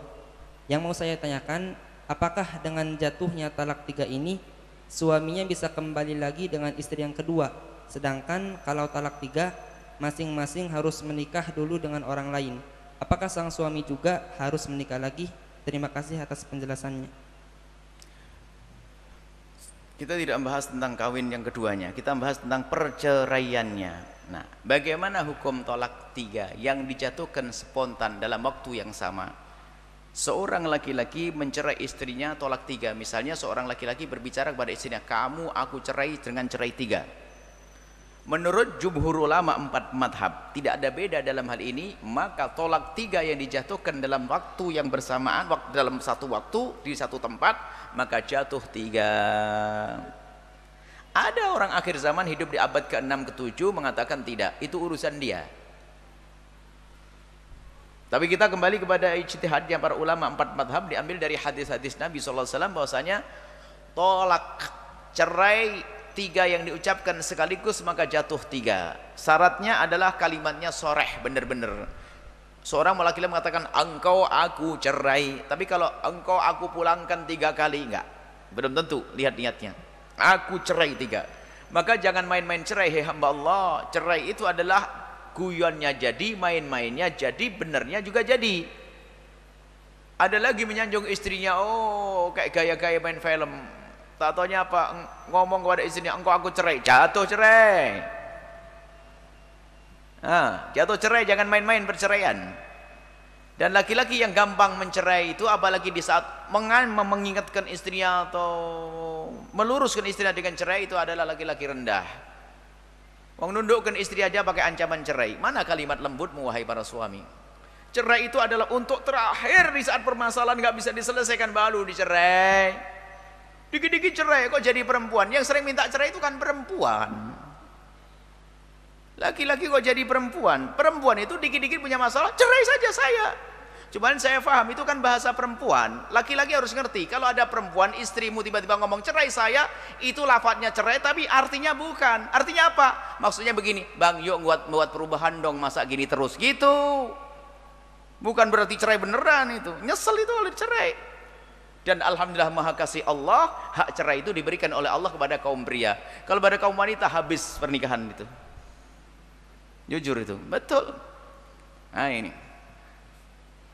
Yang mau saya tanyakan, apakah dengan jatuhnya talak tiga ini, suaminya bisa kembali lagi dengan istri yang kedua? Sedangkan kalau talak tiga, masing-masing harus menikah dulu dengan orang lain. Apakah sang suami juga harus menikah lagi? Terima kasih atas penjelasannya. Kita tidak membahas tentang kawin yang keduanya, kita membahas tentang perceraiannya. Nah, bagaimana hukum tolak tiga yang dijatuhkan spontan dalam waktu yang sama? Seorang laki-laki mencerai istrinya tolak tiga. Misalnya seorang laki-laki berbicara kepada istrinya, kamu aku cerai dengan cerai tiga. Menurut jumhur ulama empat madhab Tidak ada beda dalam hal ini Maka tolak tiga yang dijatuhkan dalam waktu yang bersamaan Dalam satu waktu di satu tempat Maka jatuh tiga. Ada orang akhir zaman hidup di abad ke-6 ke-7 Mengatakan tidak Itu urusan dia. Tapi kita kembali kepada ijtihad yang para ulama empat madhab Diambil dari hadis-hadis Nabi SAW bahwasanya Tolak cerai tiga yang diucapkan sekaligus maka jatuh tiga. Syaratnya adalah kalimatnya soreh benar-benar. Seorang laki-laki mengatakan engkau aku cerai. Tapi kalau engkau aku pulangkan tiga kali enggak. Belum tentu lihat niatnya. Aku cerai tiga. Maka jangan main-main cerai hei hamba Allah cerai itu adalah guyonnya jadi main-mainnya jadi benernya juga jadi. Ada lagi menyanjung istrinya oh kayak gaya-gaya main film Tak taunya apa? Ngomong kepada istrinya, engkau aku cerai. Jatuh cerai. Jatuh cerai, jangan main-main perceraian. Dan laki-laki yang gampang mencerai itu apalagi di saat mengingatkan istrinya atau meluruskan istrinya dengan cerai itu adalah laki-laki rendah. Menundukkan istri aja pakai ancaman cerai. Mana kalimat lembut wahai para suami? Cerai itu adalah untuk terakhir di saat permasalahan nggak bisa diselesaikan baru dicerai. Dikit-dikit cerai kok jadi perempuan. Yang sering minta cerai itu kan perempuan. Laki-laki kok jadi perempuan. Perempuan itu dikit-dikit punya masalah, cerai saja saya. Cuman saya paham itu kan bahasa perempuan. Laki-laki harus ngerti. Kalau ada perempuan, istrimu tiba-tiba ngomong cerai saya, itu lafadznya cerai tapi artinya bukan. Artinya apa? Maksudnya begini, Bang, yuk buat buat perubahan dong, masa gini terus gitu. Bukan berarti cerai beneran itu. Nyesel itu oleh cerai. Dan Alhamdulillah maha kasih Allah, hak cerai itu diberikan oleh Allah kepada kaum pria. Kalau pada kaum wanita habis pernikahan itu. Jujur itu, betul. Nah ini.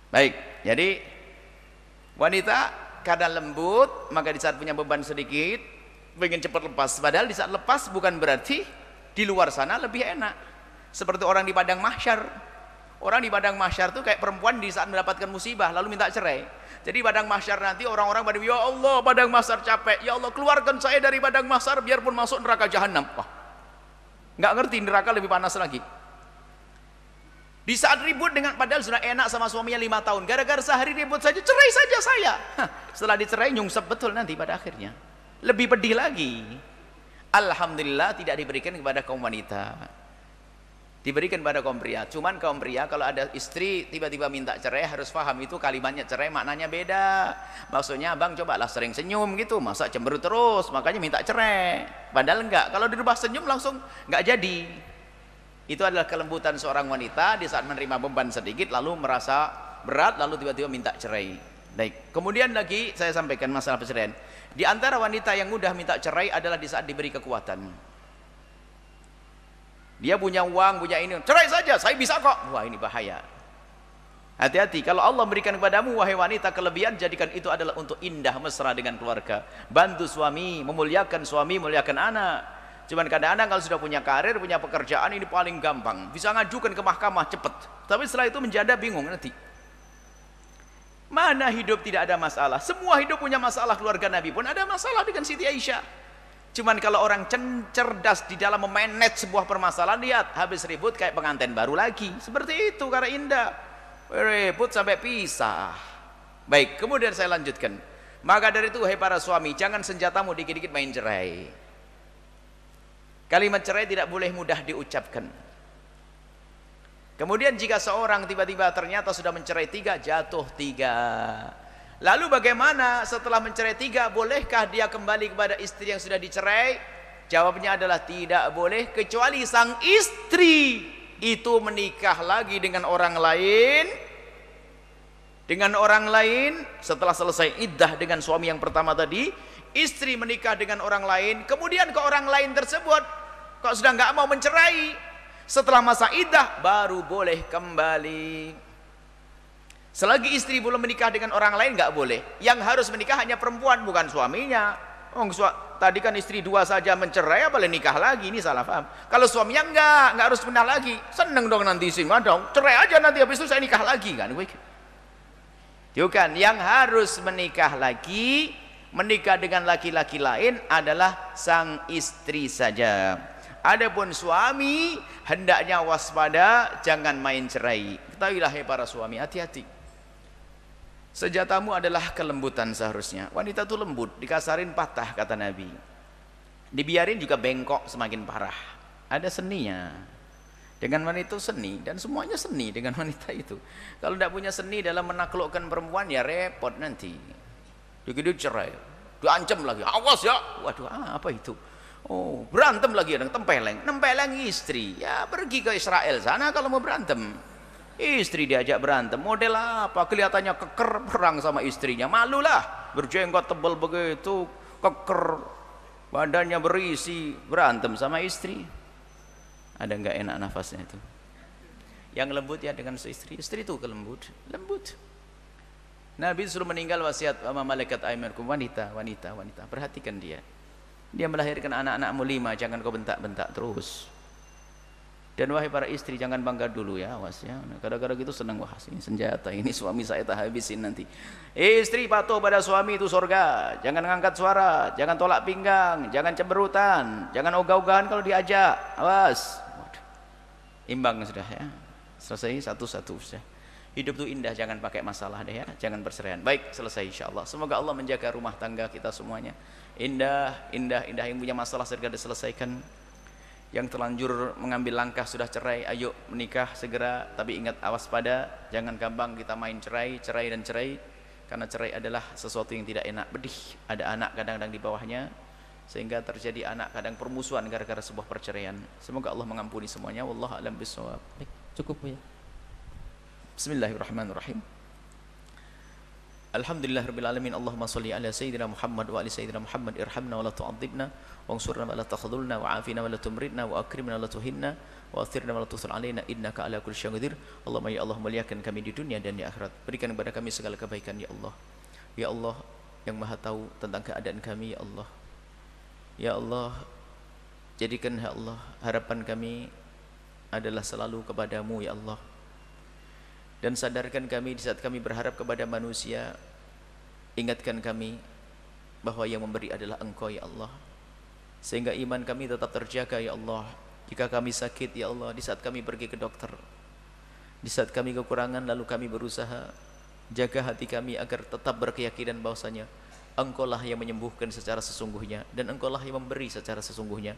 Baik, jadi wanita kadang lembut, maka di saat punya beban sedikit, ingin cepat lepas. Padahal di saat lepas bukan berarti Di luar sana lebih enak. Seperti orang di padang mahsyar. Orang di padang mahsyar tuh kayak perempuan di saat mendapatkan musibah lalu minta cerai. Jadi padang mahsyar nanti orang-orang pada ya Allah padang mahsyar capek. Ya Allah keluarkan saya dari padang mahsyar biarpun masuk neraka jahanam. Wah. Nggak ngerti neraka lebih panas lagi. Di saat ribut dengan padahal sudah enak sama suaminya lima tahun. Gara-gara sehari ribut saja, cerai saja saya. Hah, setelah dicerai nyungsep betul nanti pada akhirnya. Lebih pedih lagi. Alhamdulillah tidak diberikan kepada kaum wanita. Diberikan kepada kaum pria. Cuman kaum pria kalau ada istri tiba-tiba minta cerai harus paham itu kalimatnya cerai maknanya beda. Maksudnya abang cobalah sering senyum gitu. Masa cemberut terus makanya minta cerai. Padahal enggak. Kalau dirubah senyum langsung enggak jadi. Itu adalah kelembutan seorang wanita di saat menerima beban sedikit lalu merasa berat lalu tiba-tiba minta cerai. Baik. Kemudian lagi saya sampaikan masalah perceraian. Di antara wanita yang mudah minta cerai adalah di saat diberi kekuatan. Dia punya uang, punya ini, cerai saja, saya bisa kok. Wah, ini bahaya. Hati-hati, kalau Allah memberikan kepadamu wahai wanita kelebihan, jadikan itu adalah untuk indah mesra dengan keluarga. Bantu suami, memuliakan suami, memuliakan anak. Cuman kadang-kadang kalau sudah punya karir, punya pekerjaan ini paling gampang. Bisa ngajukan ke mahkamah cepat. Tapi setelah itu menjadi bingung nanti. Mana hidup tidak ada masalah? Semua hidup punya masalah. Keluarga Nabi pun ada masalah dengan Siti Aisyah. Cuman kalau orang cerdas di dalam memanage sebuah permasalahan, lihat habis ribut kayak pengantin baru lagi. Seperti itu karena indah. Ribut sampai pisah. Baik, kemudian saya lanjutkan. Maka dari itu, hai para suami, jangan senjatamu dikit-dikit main cerai. Kalimat cerai tidak boleh mudah diucapkan. Kemudian jika seorang tiba-tiba ternyata sudah mencerai tiga, jatuh tiga. Lalu bagaimana setelah mencerai tiga, bolehkah dia kembali kepada istri yang sudah dicerai? Jawabnya adalah tidak boleh kecuali sang istri. Itu menikah lagi dengan orang lain. Dengan orang lain setelah selesai iddah dengan suami yang pertama tadi istri menikah dengan orang lain kemudian ke orang lain tersebut. Kok sudah nggak mau mencerai? Setelah masa iddah baru boleh kembali selagi istri belum menikah dengan orang lain nggak boleh. Yang harus menikah hanya perempuan bukan suaminya. Oh, tadi kan istri dua saja mencerai apa boleh nikah lagi? Ini salah paham. Kalau suaminya enggak enggak harus pindah lagi. Seneng dong nanti sih dong. Cerai aja nanti habis itu saya nikah lagi kan? Bukan yang harus menikah lagi menikah dengan laki-laki lain adalah sang istri saja. Adapun suami hendaknya waspada, jangan main cerai. Ketahuilah para suami, hati-hati. Sejatamu adalah kelembutan seharusnya. Wanita itu lembut, dikasarin patah kata Nabi. Dibiarin juga bengkok semakin parah. Ada seninya. Dengan wanita itu seni dan semuanya seni dengan wanita itu. Kalau tidak punya seni dalam menaklukkan perempuan ya repot nanti. Begitu cerai, diancam lagi. Awas ya. Waduh, ah, apa itu? Oh, berantem lagi dengan tempeleng. Nempeleng istri. Ya, pergi ke Israel sana kalau mau berantem. Istri diajak berantem. Model apa? Kelihatannya keker perang sama istrinya. Malulah. Berjenggot tebal begitu, keker. Badannya berisi, berantem sama istri. Ada enggak enak nafasnya itu? Yang lembut ya dengan istri. Istri itu kelembut. Lembut. Nabi suruh meninggal wasiat sama malaikat aimankum wanita, wanita, wanita. Perhatikan dia. Dia melahirkan anak-anakmu lima, jangan kau bentak-bentak terus. Dan wahai para istri, jangan bangga dulu ya, awas ya. Kadang-kadang gitu senang, wah ini senjata, ini suami saya tak habisin nanti. Istri patuh pada suami itu sorga. Jangan ngangkat suara, jangan tolak pinggang, jangan cemberutan, jangan ogah-ogahan kalau diajak. Awas. Imbang sudah ya. Selesai satu-satu sudah. Hidup itu indah, jangan pakai masalah deh ya, jangan perceraian. Baik, selesai insya Allah. Semoga Allah menjaga rumah tangga kita semuanya indah, indah, indah yang punya masalah segera diselesaikan yang terlanjur mengambil langkah sudah cerai ayo menikah segera. Tapi ingat awas pada jangan gampang kita main cerai cerai dan cerai. Karena cerai adalah sesuatu yang tidak enak. Bedih ada anak kadang-kadang di bawahnya sehingga terjadi anak kadang permusuhan gara-gara sebuah perceraian. Semoga Allah mengampuni semuanya. Wallahu alam bisawab cukup ya. Bismillahirrahmanirrahim Alhamdulillah Allahumma salli ala Sayyidina Muhammad wa ali Sayyidina Muhammad irhamna wa la wa ansurna wa la takhadulna wa afina wa la tumridna wa akrimna wa la tuhinna wa athirna wa la tusul alaina innaka ala kulli syai'in Allahumma ya Allah muliakan kami di dunia dan di akhirat. Berikan kepada kami segala kebaikan ya Allah. Ya Allah yang maha tahu tentang keadaan kami ya Allah. Ya Allah Jadikan ya Allah harapan kami adalah selalu kepadamu ya Allah dan sadarkan kami di saat kami berharap kepada manusia ingatkan kami bahwa yang memberi adalah engkau ya Allah. Sehingga iman kami tetap terjaga ya Allah. Jika kami sakit ya Allah di saat kami pergi ke dokter di saat kami kekurangan lalu kami berusaha jaga hati kami agar tetap berkeyakinan bahwasanya engkau lah yang menyembuhkan secara sesungguhnya dan engkau lah yang memberi secara sesungguhnya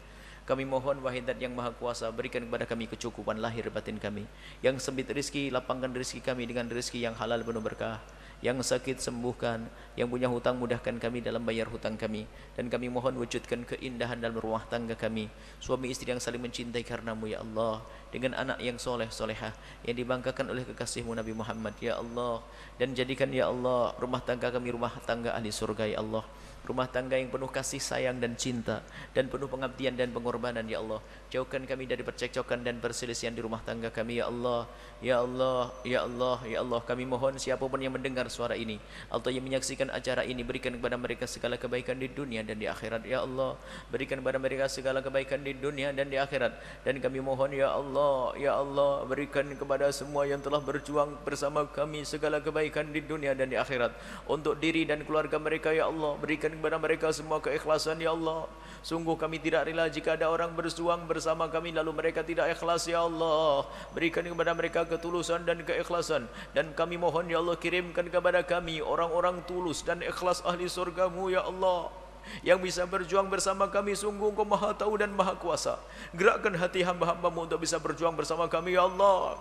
kami mohon wahidat yang maha kuasa berikan kepada kami kecukupan lahir batin kami. Yang sempit rizki, lapangkan rizki kami dengan rizki yang halal penuh berkah. Yang sakit sembuhkan, yang punya hutang mudahkan kami dalam bayar hutang kami. Dan kami mohon wujudkan keindahan dalam rumah tangga kami. Suami istri yang saling mencintai karenamu ya Allah. Dengan anak yang soleh solehah yang dibanggakan oleh kekasihmu Nabi Muhammad ya Allah. Dan jadikan ya Allah rumah tangga kami rumah tangga ahli surga ya Allah rumah tangga yang penuh kasih sayang dan cinta dan penuh pengabdian dan pengorbanan ya Allah jauhkan kami dari percekcokan dan perselisihan di rumah tangga kami ya Allah ya Allah ya Allah ya Allah. Kami mohon siapapun yang mendengar suara ini atau yang menyaksikan acara ini berikan kepada mereka segala kebaikan di dunia dan di akhirat. Ya Allah berikan kepada mereka segala kebaikan di dunia dan di akhirat. Dan kami mohon ya Allah ya Allah berikan kepada semua yang telah berjuang bersama kami segala kebaikan di dunia dan di akhirat. Untuk diri dan keluarga mereka ya Allah berikan kepada mereka semua keikhlasan ya Allah sungguh kami tidak rela jika ada orang berjuang bersama kami lalu mereka tidak ikhlas ya Allah. Berikan kepada mereka ketulusan dan keikhlasan. Dan kami mohon ya Allah kirimkan kepada kami orang-orang tulus dan ikhlas ahli surgamu ya Allah yang bisa berjuang bersama kami. Sungguh engkau maha tahu dan maha kuasa. Gerakkan hati hamba-hambamu untuk bisa berjuang bersama kami ya Allah.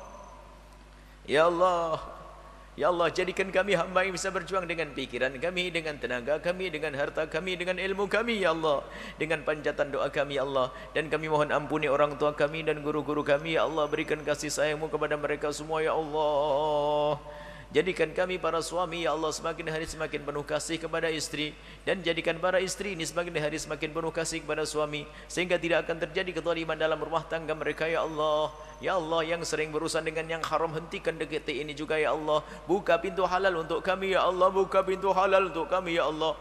Ya Allah Ya Allah jadikan kami hamba yang bisa berjuang dengan pikiran kami, dengan tenaga kami, dengan harta kami, dengan ilmu kami Ya Allah. Dengan panjatan doa kami Ya Allah. Dan kami mohon ampuni orang tua kami dan guru-guru kami Ya Allah. Berikan kasih sayangmu kepada mereka semua Ya Allah Jadikan kami para suami ya Allah semakin hari semakin penuh kasih kepada istri dan jadikan para istri ini semakin hari semakin penuh kasih kepada suami sehingga tidak akan terjadi kezaliman dalam rumah tangga mereka ya Allah. Ya Allah yang sering berurusan dengan yang haram hentikan detik ini juga ya Allah. Buka pintu halal untuk kami ya Allah. Buka pintu halal untuk kami ya Allah.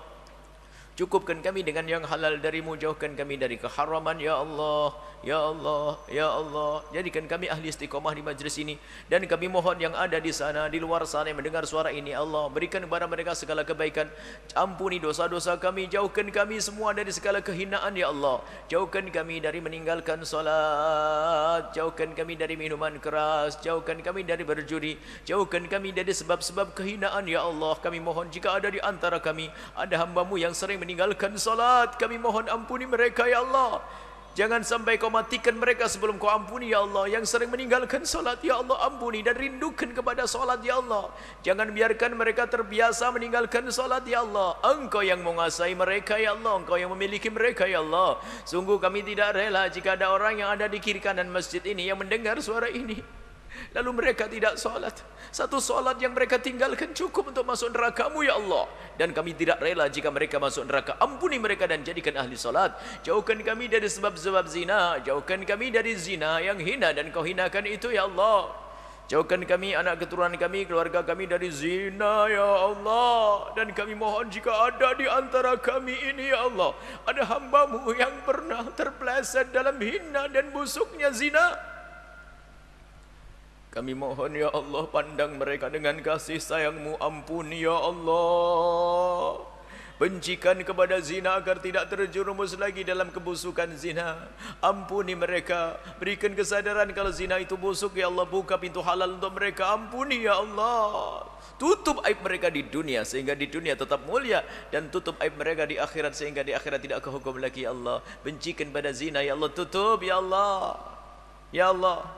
Cukupkan kami dengan yang halal darimu Jauhkan kami dari keharaman Ya Allah Ya Allah Ya Allah. Jadikan kami ahli istiqomah di majlis ini. Dan kami mohon yang ada di sana Di luar sana yang mendengar suara ini Allah Berikan kepada mereka segala kebaikan. Ampuni dosa-dosa kami Jauhkan kami semua dari segala kehinaan Ya Allah. Jauhkan kami dari meninggalkan salat Jauhkan kami dari minuman keras Jauhkan kami dari berjudi Jauhkan kami dari sebab-sebab kehinaan Ya Allah. Kami mohon jika ada di antara kami Ada hambamu yang sering meninggalkan salat kami mohon ampuni mereka ya Allah. Jangan sampai kau matikan mereka sebelum kau ampuni ya Allah. Yang sering meninggalkan salat ya Allah ampuni Dan rindukan kepada salat ya Allah. Jangan biarkan mereka terbiasa meninggalkan salat ya Allah. Engkau yang menguasai mereka ya Allah. Engkau yang memiliki mereka ya Allah. Sungguh kami tidak rela jika ada orang yang ada di kiri kanan masjid ini Yang mendengar suara ini Lalu mereka tidak solat. Satu solat yang mereka tinggalkan cukup untuk masuk nerakamu ya Allah. Dan kami tidak rela jika mereka masuk neraka. Ampuni mereka dan jadikan ahli solat. Jauhkan kami dari sebab-sebab zina. Jauhkan kami dari zina yang hina dan kau hinakan itu ya Allah. Jauhkan kami, anak keturunan kami, keluarga kami dari zina ya Allah. Dan kami mohon jika ada di antara kami ini ya Allah. Ada hambamu yang pernah terpleset dalam hina dan busuknya zina. Kami mohon ya Allah pandang mereka dengan kasih sayangmu. Ampuni ya Allah. Bencikan kepada zina agar tidak terjerumus lagi dalam kebusukan zina. Ampuni mereka. Berikan kesadaran kalau zina itu busuk ya Allah Buka pintu halal untuk mereka. Ampuni ya Allah. Tutup aib mereka di dunia sehingga di dunia tetap mulia dan tutup aib mereka di akhirat sehingga di akhirat tidak kehukum lagi ya Allah. Bencikan pada zina ya Allah. Tutup ya Allah. Ya Allah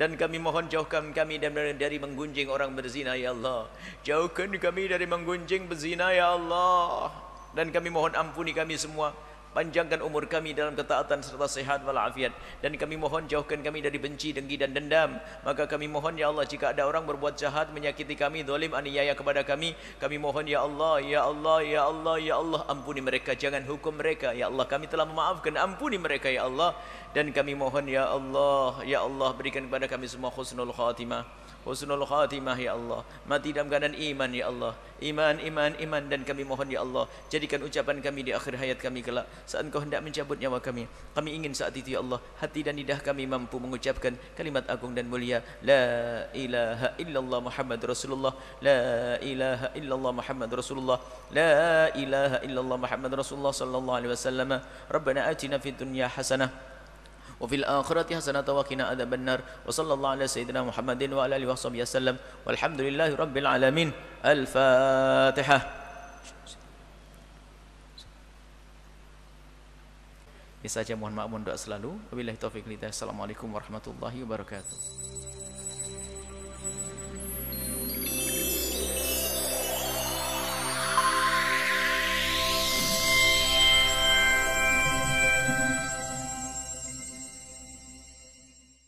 dan kami mohon jauhkan kami dari menggunjing orang berzina ya Allah. Jauhkan kami dari menggunjing berzina ya Allah. Dan kami mohon ampuni kami semua Panjangkan umur kami dalam ketaatan serta sehat walafiat dan kami mohon jauhkan kami dari benci, dengki dan dendam. Maka kami mohon ya Allah jika ada orang berbuat jahat menyakiti kami, zalim aniaya kepada kami, kami mohon ya Allah, ya Allah, ya Allah, ya Allah ampuni mereka, jangan hukum mereka. Ya Allah kami telah memaafkan, ampuni mereka ya Allah dan kami mohon ya Allah, ya Allah berikan kepada kami semua husnul khatimah. Husnul khatimah ya Allah. Mati dalam keadaan iman ya Allah. Iman, iman, iman Dan kami mohon ya Allah. Jadikan ucapan kami di akhir hayat kami kelak. Saat engkau hendak mencabut nyawa kami kami ingin saat itu ya Allah hati dan lidah kami mampu mengucapkan kalimat agung dan mulia. La ilaha illallah Muhammad Rasulullah. La ilaha illallah Muhammad Rasulullah. La ilaha illallah Muhammad Rasulullah sallallahu alaihi wasallam. Rabbana atina fid dunya hasanah وفي الآخرة حسنة وقنا عذاب النار. وصلى الله على سيدنا محمد وعلى آله وصحبه وسلم. والحمد لله رب العالمين. الفاتحة. Ini saja mohon maaf mohon doa selalu. Wabillahi taufiq Assalamualaikum warahmatullahi wabarakatuh.